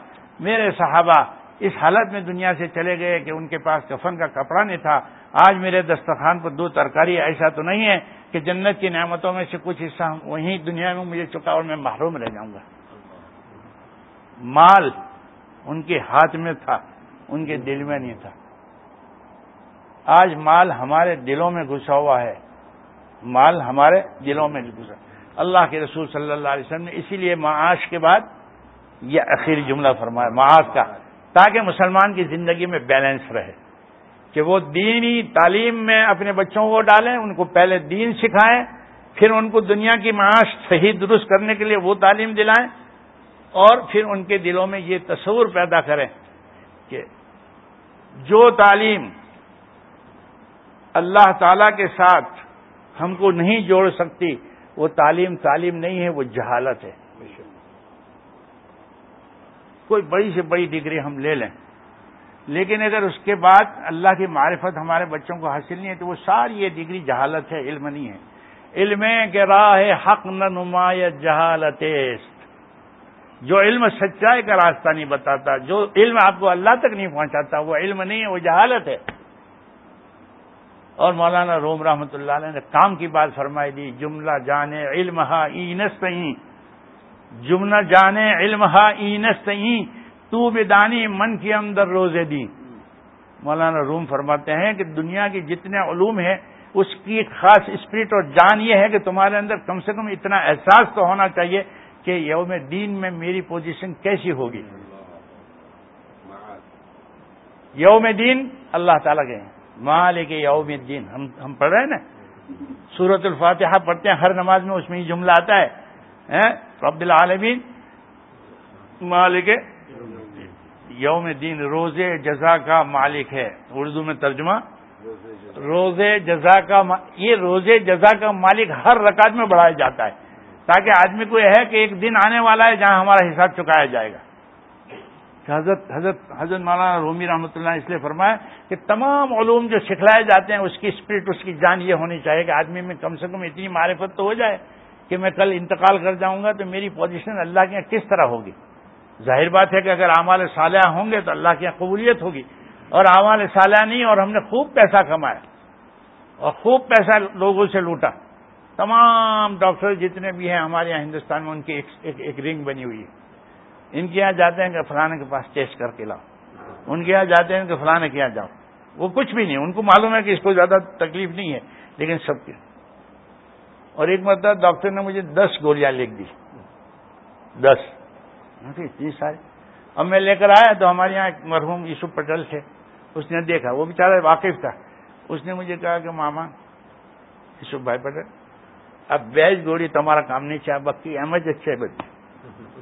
میرے صحابہ اس حالت میں دنیا سے چلے گئے کہ ان کے پاس کفن کا کپڑا نہیں تھا۔ آج میرے دسترخوان پر دو ترکاری ایسا تو نہیں ہے کہ جنت کی نعمتوں میں سے کچھ حصہ وہیں دنیا میں مجھے چکا اور میں محروم رہ جاؤں گا۔ مال ان کے ہاتھ میں تھا، ان کے دل میں نہیں تھا۔ آج مال ہمارے دلوں میں گھسا ہوا ہے۔ مال ہمارے دلوں میں گزرا اللہ کے رسول صلی اللہ علیہ وسلم نے اسی لیے معاش کے بعد یہ اخیر جملہ فرمایا، معاش کا۔ تاکہ مسلمان کی زندگی میں بیلنس رہے کہ وہ دینی تعلیم میں اپنے بچوں کو ڈالیں، ان کو پہلے دین سکھائیں، پھر ان کو دنیا کی معاش صحیح درست کرنے کے لیے وہ تعلیم دلائیں اور پھر ان کے دلوں میں یہ تصور پیدا کریں کہ جو تعلیم اللہ تعالی کے ساتھ ہم کو نہیں جوڑ سکتی، وہ تعلیم تعلیم نہیں ہے، وہ جہالت ہے۔ کوئی بڑی سے بڑی ڈگری ہم لے لیں۔ لیکن اگر اس کے بعد اللہ کی معرفت ہمارے بچوں کو حاصل نہیں ہے تو وہ ساری یہ ڈگری جہالت ہے، علم نہیں ہے۔ علم کے راہ حق نہ نما جہالت جو علم سچائی کا راستہ نہیں بتاتا، جو علم آپ کو اللہ تک نہیں پہنچاتا، وہ علم نہیں ہے، وہ جہالت ہے۔ اور مولانا روم رحمۃ اللہ علیہ نے کام کی بات فرمائی دی، جملہ جانے، علم ہا اینس جملہ جانے، علم ہا اینس تو بدانی من کے اندر روزے دی۔ مولانا روم فرماتے ہیں کہ دنیا کی جتنے علوم ہیں، اس کی ایک خاص اسپرٹ اور جان یہ ہے کہ تمہارے اندر کم سے کم اتنا احساس تو ہونا چاہیے کہ یوم دین میں میری پوزیشن کیسی ہوگی۔ یوم دین، اللہ تعالیٰ کے مالک یوم الدین ہم ہم پڑھ رہے ہیں نا؟ سورت الفاتحہ پڑھتے ہیں، ہر نماز میں اس میں یہ جملہ آتا ہے ہاں؟ عبد العالمین مالک یوم دین روز جزا کا مالک ہے۔ اردو میں ترجمہ روز جزا کا یہ روز جزا کا مالک ہر رکعت میں بڑھایا جاتا ہے۔ تاکہ آدمی کو یہ ہے کہ ایک دن آنے والا ہے جہاں ہمارا حساب چکایا جائے گا۔ حضرت حضرت حضرت مولانا رومی رحمۃ اللہ اس لیے فرمایا کہ تمام علوم جو سکھلائے جاتے ہیں، اس کی اسپرٹ اس کی جان یہ ہونی چاہیے کہ آدمی میں کم سے کم اتنی معرفت تو ہو جائے۔ کہ میں کل انتقال کر جاؤں گا تو میری پوزیشن اللہ کے یہاں کس طرح ہوگی؟ ظاہر بات ہے کہ اگر اعمال صالحہ ہوں گے تو اللہ کی یہاں قبولیت ہوگی۔ اور اعمال صالحہ نہیں، اور ہم نے خوب پیسہ کمایا۔ اور خوب پیسہ لوگوں سے لوٹا۔ تمام ڈاکٹر جتنے بھی ہیں ہمارے یہاں ہندوستان میں، ان کی ایک ایک رنگ بنی ہوئی ہے۔ ان کے یہاں جاتے ہیں کہ فلانے کے پاس ٹیسٹ کر کے لاؤ۔ ان کے یہاں جاتے ہیں کہ فلانے کے یہاں جاؤ۔ وہ کچھ بھی نہیں، ان کو معلوم ہے کہ اس کو زیادہ تکلیف نہیں ہے، لیکن سب کے اور ایک مرتبہ ڈاکٹر نے مجھے دس گولیاں لکھ دی۔ دس۔ اتنی ساری۔ اب میں لے کر آیا تو ہمارے یہاں ایک مرحوم یوسف پٹیل تھے۔ اس نے دیکھا۔ وہ بیچارہ واقف تھا۔ اس نے مجھے کہا کہ ماما، یوسف بھائی پٹیل اب بیج گوڑی تمہارا کام نہیں چاہے باقی احمد اچھے بچے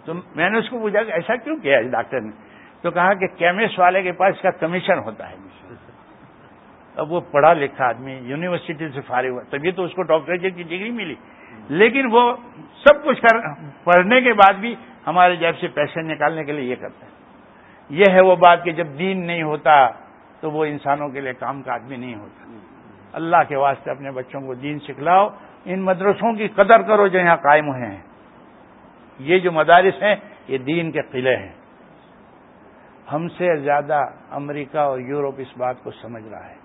تو میں نے اس کو پوچھا کہ ایسا کیوں کیا ڈاکٹر نے؟ تو کہا کہ کیمسٹ والے کے پاس اس کا کمیشن ہوتا ہے۔ اب وہ پڑھا لکھا آدمی یونیورسٹی سے فارغ ہوا تبھی تو اس کو ڈاکٹر کی ڈگری ملی۔ لیکن وہ سب کچھ کر، پڑھنے کے بعد بھی ہمارے جیب سے پیسے نکالنے کے لیے یہ کرتا ہے۔ یہ ہے وہ بات کہ جب دین نہیں ہوتا تو وہ انسانوں کے لیے کام کا آدمی نہیں ہوتا۔ اللہ کے واسطے اپنے بچوں کو دین سکھلاؤ، ان مدرسوں کی قدر کرو جو یہاں قائم ہوئے ہیں۔ یہ جو مدارس ہیں، یہ دین کے قلعے ہیں۔ ہم سے زیادہ امریکہ اور یورپ اس بات کو سمجھ رہا ہے۔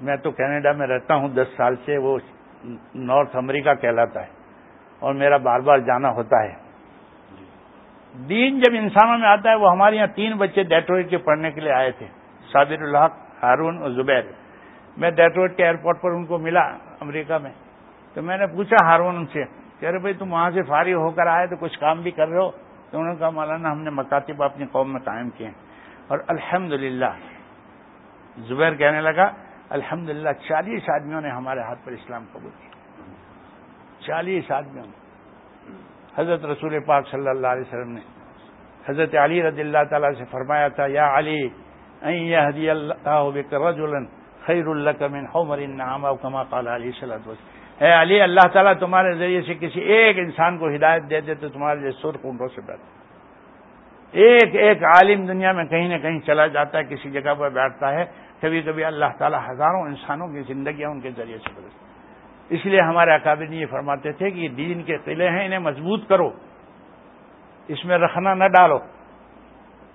میں تو کینیڈا میں رہتا ہوں، دس سال سے وہ نارتھ امریکہ کہلاتا ہے اور میرا بار بار جانا ہوتا ہے۔ دین جب انسانوں میں آتا ہے، وہ ہمارے یہاں تین بچے ڈیٹروئٹ کے پڑھنے کے لیے آئے تھے، صابر الحق، ہارون اور زبیر۔ میں ڈیٹروئٹ کے ایئرپورٹ پر ان کو ملا امریکہ میں۔ تو میں نے پوچھا ہارون ان سے، کہہ رہے بھائی تم وہاں سے فارغ ہو کر آئے تو کچھ کام بھی کر رہے ہو؟ تو انہوں نے کہا مولانا ہم نے مکاتب اپنی قوم میں قائم کیے اور الحمد زبیر کہنے لگا الحمد للہ چالیس آدمیوں نے ہمارے ہاتھ پر اسلام قبول کیا۔ چالیس آدمیوں نے۔ حضرت رسول پاک صلی اللہ علیہ وسلم نے۔ حضرت علی رضی اللہ تعالیٰ سے فرمایا تھا، یا علی حدی اللہ رجلا خیر اللہ من حمر النعام او کما قال علی صلی اللہ علیہ اے علی، اللہ تعالیٰ تمہارے ذریعے سے کسی ایک انسان کو ہدایت دے دے تو تمہارے لیے سر کنڈوں سے بہتر۔ ایک ایک عالم دنیا میں کہیں نہ کہیں چلا جاتا ہے، کسی جگہ پر بیٹھتا ہے۔ کبھی کبھی اللہ تعالیٰ ہزاروں انسانوں کی زندگیاں ان کے ذریعے سے بدلتی اس لیے ہمارے اکابر جی یہ فرماتے تھے کہ یہ دین کے قلعے ہیں، انہیں مضبوط کرو۔ اس میں رکھنا نہ ڈالو۔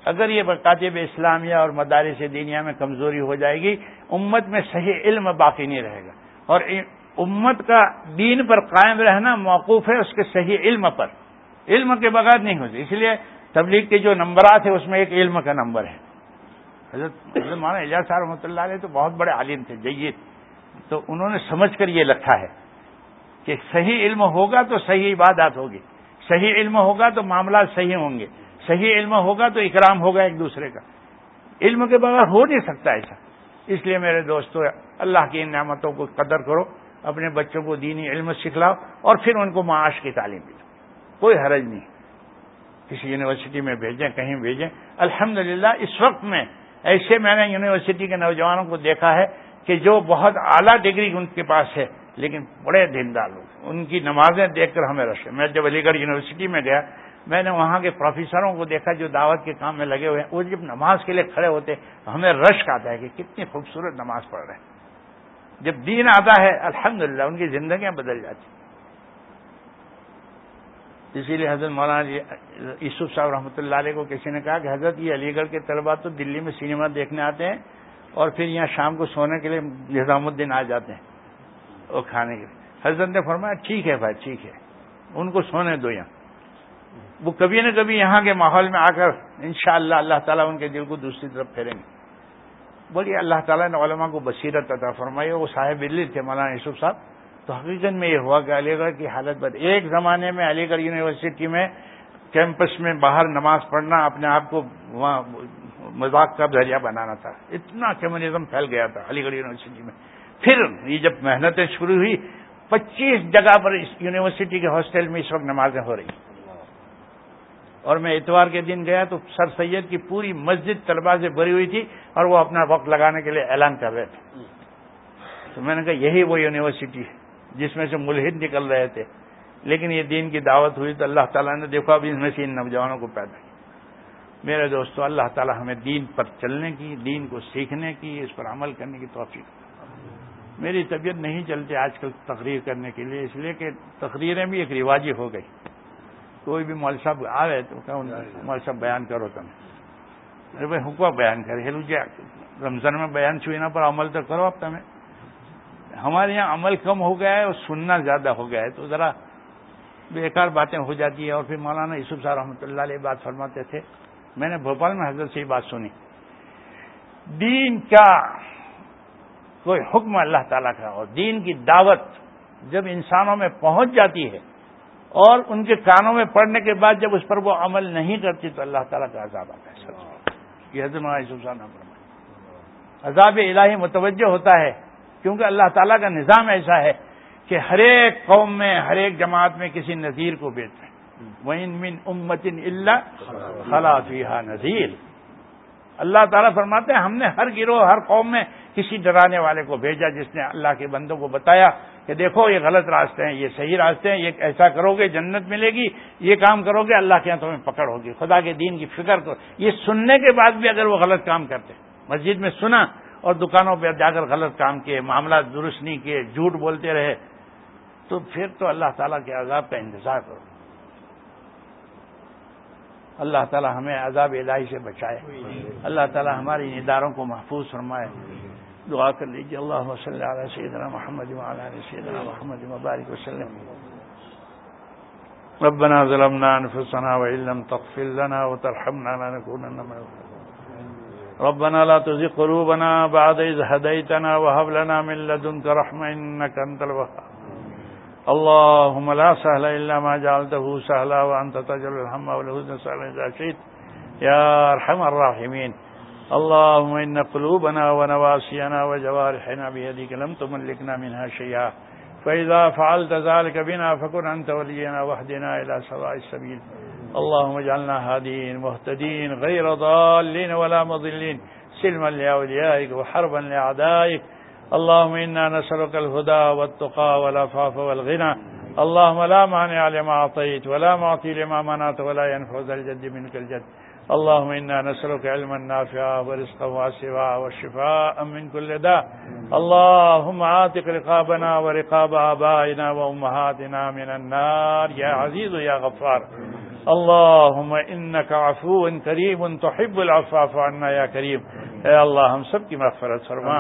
اگر یہ کاتب اسلامیہ اور مدارس دینیا میں کمزوری ہو جائے گی، امت میں صحیح علم باقی نہیں رہے گا۔ اور امت کا دین پر قائم رہنا موقوف ہے اس کے صحیح علم پر۔ علم کے بغیر نہیں ہوتی اس لیے تبلیغ کے جو نمبرات ہیں، اس میں ایک علم کا نمبر ہے۔ حضرت حضرت مانا اعجاز صاحب رحمۃ اللہ علیہ تو بہت بڑے عالم تھے، جید۔ تو انہوں نے سمجھ کر یہ لکھا ہے کہ صحیح علم ہوگا تو صحیح عبادات ہوگی، صحیح علم ہوگا تو معاملات صحیح ہوں گے، صحیح علم ہوگا تو اکرام ہوگا ایک دوسرے کا۔ علم کے بغیر ہو نہیں سکتا ایسا۔ اس لیے میرے دوستو، اللہ کی ان نعمتوں کو قدر کرو، اپنے بچوں کو دینی علم سکھلاؤ اور پھر ان کو معاش کی تعلیم دو۔ کوئی حرج نہیں۔ کسی یونیورسٹی میں بھیجیں، کہیں بھیجیں۔ الحمد اس وقت میں ایسے میں نے یونیورسٹی کے نوجوانوں کو دیکھا ہے کہ جو بہت اعلیٰ ڈگری ان کے پاس ہے، لیکن بڑے دیندار لوگ ان کی نمازیں دیکھ کر ہمیں رش میں جب علی گڑھ یونیورسٹی میں گیا، میں نے وہاں کے پروفیسروں کو دیکھا جو دعوت کے کام میں لگے ہوئے ہیں۔ وہ جب نماز کے لیے کھڑے ہوتے، ہمیں رشک آتا ہے کہ کتنی خوبصورت نماز پڑھ رہے ہیں۔ جب دین آتا ہے، الحمدللہ، ان کی زندگیاں بدل جاتی۔ ہیں اسی لیے حضرت مولانا جی، یوسف صاحب رحمۃ اللہ علیہ کو کسی نے کہا کہ حضرت یہ علی گڑھ کے طلبا تو دلی میں سنیما دیکھنے آتے ہیں اور پھر یہاں شام کو سونے کے لیے نظام الدین آ جاتے ہیں وہ کھانے کے لیے۔ حضرت نے فرمایا، ٹھیک ہے بھائی، ٹھیک ہے، ان کو سونے دو یہاں۔ وہ کبھی نہ کبھی یہاں کے ماحول میں آ کر انشاءاللہ اللہ تعالیٰ ان کے دل کو دوسری طرف پھیریں گے۔ بولیے، اللہ تعالیٰ نے علماء کو بصیرت عطا فرمائی وہ صاحب دلی تھے، مولانا یوسف صاحب۔ تو حقیقت میں یہ ہوا کہ علی گڑھ کی حالت بد ایک زمانے میں علی گڑھ یونیورسٹی میں کیمپس میں باہر نماز پڑھنا اپنے آپ کو وہاں مذاق کا ذریعہ بنانا تھا۔ اتنا کمیونزم پھیل گیا تھا علی گڑھ یونیورسٹی میں۔ پھر یہ جب محنتیں شروع ہوئی، پچیس جگہ پر اس یونیورسٹی کے ہاسٹل میں اس وقت نمازیں ہو رہی۔ اور میں اتوار کے دن گیا تو سر سید کی پوری مسجد طلبا سے بھری ہوئی تھی اور وہ اپنا وقت لگانے کے لیے اعلان کر رہے تھے۔ تو میں نے کہا یہی وہ یونیورسٹی ہے۔ جس میں سے ملحد نکل رہے تھے۔ لیکن یہ دین کی دعوت ہوئی تو اللہ تعالیٰ نے دیکھا اب اس میں سے ان نوجوانوں کو پیدا کیا۔ میرے دوستو، اللہ تعالیٰ ہمیں دین پر چلنے کی، دین کو سیکھنے کی، اس پر عمل کرنے کی توفیق میری طبیعت نہیں چلتی آج کل تقریر کرنے کے لیے، اس لیے کہ تقریریں بھی ایک رواجی ہو گئی۔ کوئی بھی مول صاحب آ رہے تو مول صاحب بیان کرو تم ارے بھائی حکوا بیان کرے۔ جی، رمضان میں بیان چھوئینا پر عمل تو کرو اب تمہیں۔ ہمارے یہاں عمل کم ہو گیا ہے اور سننا زیادہ ہو گیا ہے، تو ذرا بیکار باتیں ہو جاتی ہیں۔ اور پھر مولانا یوسف صاحب رحمۃ اللہ علیہ بات فرماتے تھے، میں نے بھوپال میں حضرت سے یہ بات سنی۔ دین کا کوئی حکم اللہ تعالیٰ کا، اور دین کی دعوت جب انسانوں میں پہنچ جاتی ہے اور ان کے کانوں میں پڑنے کے بعد جب اس پر وہ عمل نہیں کرتی، تو اللہ تعالیٰ کا عذاب آتا ہے۔ یہ حضرت مولانا یوسف صاحب نے عذاب الہی متوجہ ہوتا ہے کیونکہ اللہ تعالیٰ کا نظام ایسا ہے کہ ہر ایک قوم میں، ہر ایک جماعت میں کسی نذیر کو بیچتے ہیں۔ وہ من امتن اللہ خلافیہ نذیر اللہ تعالیٰ فرماتے ہیں، ہم نے ہر گروہ، ہر قوم میں کسی ڈرانے والے کو بھیجا جس نے اللہ کے بندوں کو بتایا کہ دیکھو، یہ غلط راستے ہیں، یہ صحیح راستے ہیں، یہ ایسا کرو گے، جنت ملے گی، یہ کام کرو گے، اللہ کے یہاں تمہیں پکڑ ہوگی۔ خدا کے دین کی فکر کرو۔ یہ سننے کے بعد بھی اگر وہ غلط کام کرتے، مسجد میں سنا اور دکانوں پہ جا کر غلط کام کیے، معاملات درست نہیں کیے، جھوٹ بولتے رہے، تو پھر تو اللہ تعالیٰ کے عذاب کا انتظار کرو۔ اللہ تعالیٰ ہمیں عذاب الہی سے بچائے۔ اللہ تعالیٰ ہماری اداروں کو محفوظ فرمائے۔ دعا کر لیجیے۔ اللہ وسلم علیہ سیدنا محمد سیدنا محمد مبارک وسلم۔ ربنا ظلمنا انفسنا وإن لم تغفر لنا وترحمنا لنكونن من ربنا لا تزغ قلوبنا بعد إذ هديتنا وهب لنا من لدنك رحمة إنك أنت الوهاب. اللهم لا سهل إلا ما جعلته سهلا وأنت تجعل الهم والحزن سهلا إذا شئت. يا أرحم الراحمين. اللهم إن قلوبنا ونواسينا وجوارحنا بيدك لم تملكنا منها شيئا. فإذا فعلت ذلك بنا فكن أنت ولينا واهدنا إلى سواء السبيل. اللهم اجعلنا هادين، مهتدين، غير ضالين ولا مضلين. سلما لأوليائك وحربا لأعدائك. اللهم إنا نسألك الهدى والتقى والعفاف والغنى. اللهم لا مانع لما أعطيت ولا معطي لما منعت ولا ينفع ذا الجد منك الجد. اللهم إنا نسألك علما نافعا ورزقا واسعا وشفاء من كل داء. اللهم عاتق رقابنا ورقاب آبائنا وأمهاتنا من النار. يا عزيز يا غفار. اللهم إنك عفو كريم تحب العفاف عنا يا كريم. اے اللہ ہم سب کی مغفرت فرما۔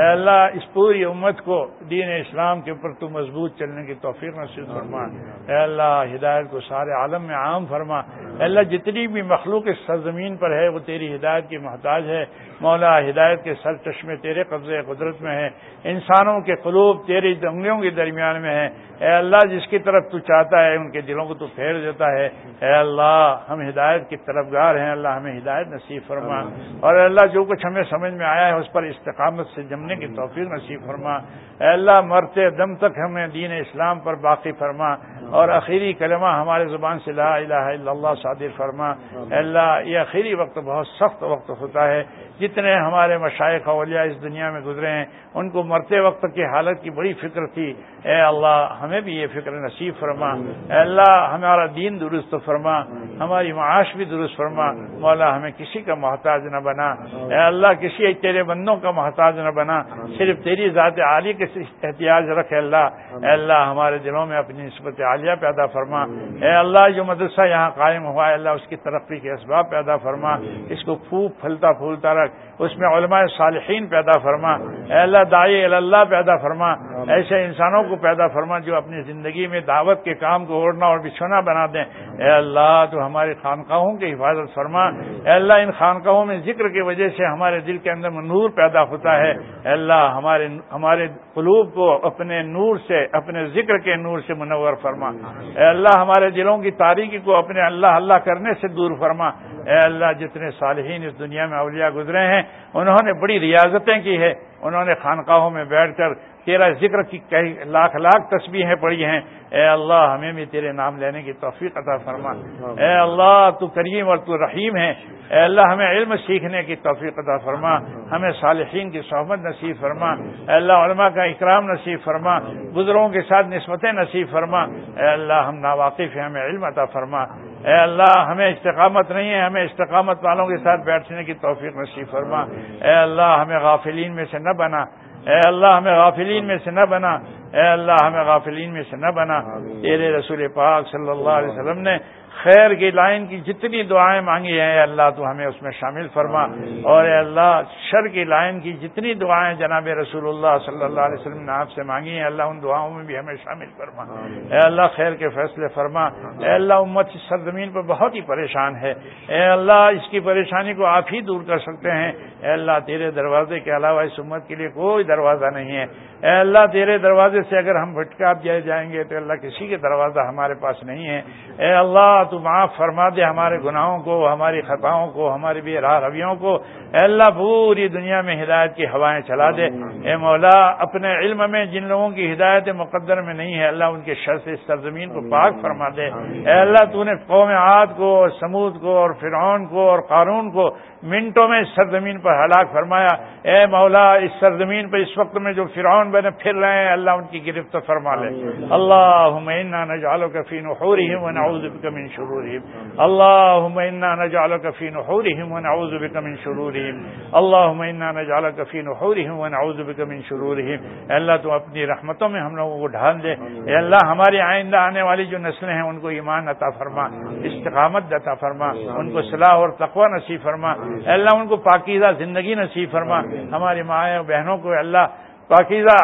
اے اللہ اس پوری امت کو دین اسلام کے اوپر تو مضبوط چلنے کی توفیق نصیب فرما۔ اے اللہ ہدایت کو سارے عالم میں عام فرما۔ اے اللہ جتنی بھی مخلوق اس سرزمین پر ہے وہ تیری ہدایت کی محتاج ہے۔ مولا ہدایت کے سر چشمے تیرے قبضے قدرت میں ہیں۔ انسانوں کے قلوب تیری دنگلیوں کے درمیان میں ہیں۔ اے اللہ جس کی طرف تو چاہتا ہے ان کے دلوں کو تو پھیر دیتا ہے۔ اے اللہ ہم ہدایت کی طرف گار ہیں۔ اللہ ہمیں ہدایت نصیب فرما۔ اور اللہ جو کچھ ہمیں سمجھ میں آیا ہے، اس پر استقامت سے جمنے کی توفیق نصیب فرما۔ اے اللہ، مرتے دم تک ہمیں دین اسلام پر باقی فرما اور اخیری کلمہ ہمارے زبان سے لا الہ الا اللہ صادر فرما۔ اے اللہ، یہ اخیری وقت بہت سخت وقت ہوتا ہے۔ جتنے ہمارے مشائق اولیاء اس دنیا میں گزرے ہیں، ان کو مرتے وقت کی حالت کی بڑی فکر تھی۔ اے اللہ، ہمیں بھی یہ فکر نصیب فرما۔ اے اللہ، ہمارا دین درست فرما۔ ہماری معاش بھی درست فرما۔ مولا، ہمیں کسی کا محتاج نہ بنا۔ اے اللہ، کسی تیرے بندوں کا محتاج نہ بنا۔ صرف تیری ذات عالی کے احتیاط رکھ اللہ۔ اے اللہ، ہمارے دلوں میں اپنی نسبت عالیہ پیدا فرما۔ اے اللہ، جو مدرسہ یہاں قائم ہوا ہے اللہ، اس کی ترقی کے اسباب پیدا فرما۔ اس کو پھوپ پھلتا پھولتا رکھ۔ اس میں علماء صالحین پیدا فرما۔ اے اللہ دائی اللہ پیدا فرما۔ ایسے انسانوں کو پیدا فرما جو اپنی زندگی میں دعوت کے کام کو اوڑھنا اور بچھونا بنا دیں۔ اے اللہ تو ہماری خانقاہوں کی حفاظت فرما۔ اے اللہ ان خانقاہوں میں ذکر کی وجہ سے ہمارے دل کے اندر نور پیدا ہوتا ہے۔ اے اللہ ہمارے ہمارے قلوب کو اپنے نور سے اپنے ذکر کے نور سے منور فرما۔ اے اللہ ہمارے دلوں کی تاریخی کو اپنے اللہ اللہ کرنے سے دور فرما۔ اے اللہ جتنے صالحین اس دنیا میں اولیاء گزرے ہیں، انہوں نے بڑی ریاضتیں کی ہے انہوں نے خانقاہوں میں بیٹھ کر تیرا ذکر کی کئی لاکھ لاکھ تسبیحیں پڑی ہیں۔ اے اللہ، ہمیں بھی تیرے نام لینے کی توفیق عطا فرما۔ اے اللہ، تو کریم اور تو رحیم ہے اے اللہ، ہمیں علم سیکھنے کی توفیق عطا فرما۔ ہمیں صالحین کی صحبت نصیب فرما۔ اے اللہ، علماء کا اکرام نصیب فرما۔ بزرگوں کے ساتھ نسبتیں نصیب فرما۔ اے اللہ، ہم ناواقف ہیں، ہمیں علم عطا فرما۔ اے اللہ، ہمیں استقامت نہیں ہے، ہمیں استقامت والوں کے ساتھ بیٹھنے کی توفیق نصیب فرما۔ اے اللہ، ہمیں غافلین میں سے نہ بنا۔ اے اللہ، ہمیں غافلین میں سے نہ بنا۔ اے اللہ، ہمیں غافلین میں سے نہ بنا۔ تیرے رسول پاک صلی اللہ علیہ وسلم نے خیر کی لائن کی جتنی دعائیں مانگی ہیں اللہ تو ہمیں اس میں شامل فرما۔ اور اے اللہ شر کی لائن کی جتنی دعائیں جناب رسول اللہ صلی اللہ علیہ وسلم نے آپ سے مانگی ہیں اللہ ان دعاؤں میں بھی ہمیں شامل فرما۔ اے اللہ خیر کے فیصلے فرما۔ اے اللہ امت اس سرزمین پر بہت ہی پریشان ہے۔ اے اللہ اس کی پریشانی کو آپ ہی دور کر سکتے ہیں۔ اے اللہ تیرے دروازے کے علاوہ اس امت کے لیے کوئی دروازہ نہیں ہے۔ اے اللہ تیرے دروازے سے اگر ہم بھٹکا جائے جائیں گے تو اللہ کسی کے دروازہ ہمارے پاس نہیں ہے۔ اے اللہ تو معاف فرما دے ہمارے گناہوں کو ہماری خطاؤں کو ہماری بھی راہ رویوں کو۔ اے اللہ پوری دنیا میں ہدایت کی ہوائیں چلا دے۔ اے مولا اپنے علم میں جن لوگوں کی ہدایت مقدر میں نہیں ہے اللہ ان کے شر سے اس سرزمین کو پاک فرما دے۔ اے اللہ تو نے قوم عاد کو اور سمود کو اور فرعون کو اور قانون کو منٹوں میں اس سرزمین پر ہلاک فرمایا۔ اے مولا اس سرزمین پر اس وقت میں جو فرعون بنے پھر رہے ہیں اللہ ان کی گرفت فرما لے۔ اللہ نجعلو کفی نحورہم ونعوذ بک من شرورہم اللہم انا نجعلو کفی نحورہم ونعوذ بک من شرورہم اللہم انا نجعلو کفی نحورہم ونعوذ بک من شرورہم اے اللہ تو اپنی رحمتوں میں ہم لوگوں کو ڈھال دے. اے اللہ، ہماری آئندہ آنے والی جو نسلیں ہیں، ان کو ایمان عطا فرما، استقامت عطا فرما، ان کو صلاح اور تقوی نصیب فرما. اے اللہ، ان کو پاکیزہ زندگی نصیب فرما. ہماری مائیں بہنوں کو اللہ، پاکیزہ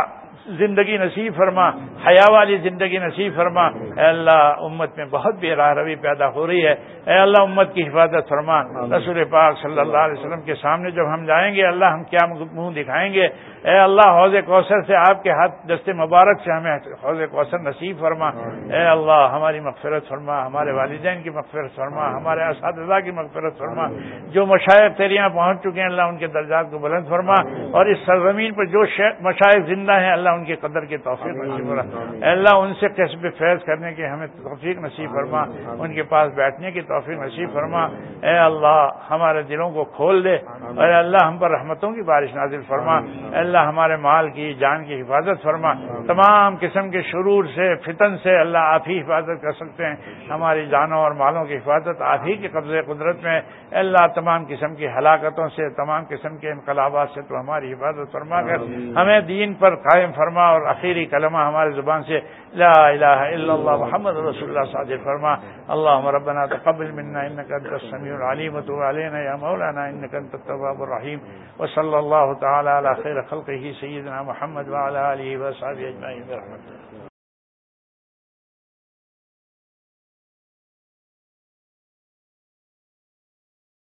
زندگی نصیب فرما حیا والی زندگی نصیب فرما۔ اے اللہ امت میں بہت بے راہ روی پیدا ہو رہی ہے۔ اے اللہ امت کی حفاظت فرما۔ رسول پاک صلی اللہ علیہ وسلم کے سامنے جب ہم جائیں گے اللہ ہم کیا منہ دکھائیں گے؟ اے اللہ حوض کوثر سے آپ کے ہاتھ دست مبارک سے ہمیں حوض کوثر نصیب فرما۔ اے اللہ ہماری مغفرت فرما ہمارے والدین کی مغفرت فرما ہمارے اساتذہ کی مغفرت فرما۔ جو مشائق تیریاں پہنچ چکے ہیں اللہ ان کے درجات کو بلند فرما۔ اور اس سرزمین پر جو مشائق زندہ ہیں اللہ ان کی قدر کی توفیق نصیب اے اللہ ان سے قسم فیض کرنے کی ہمیں توفیق نصیب فرما۔ ان کے پاس بیٹھنے کی توفیق نصیب فرما۔ اے اللہ ہمارے دلوں کو کھول دے۔ اے اللہ ہم پر رحمتوں کی بارش نازل فرما۔ اے اللہ ہمارے مال کی، جان کی حفاظت فرما۔ تمام قسم کے شرور سے، فتن سے اللہ آپ ہی حفاظت کر سکتے ہیں۔ ہماری جانوں اور مالوں کی حفاظت آپ ہی کے قبضے قدرت میں۔ اللہ، تمام قسم کی ہلاکتوں سے، تمام قسم کے انقلابات سے تو ہماری حفاظت فرما۔ کر ہمیں دین پر قائم فرما اور اخیری کلمہ ہماری زبان سے لا الہ الا اللہ محمد رسول اللہ صادر فرما۔ اللہ ربنا تقبل منا انك انت السميع العليم وتب علينا يا مولانا انك انت التواب الرحيم وصلى الله تعالى على خير خلقه سيدنا محمد وعلى آله وصحبه أجمعين برحمة الله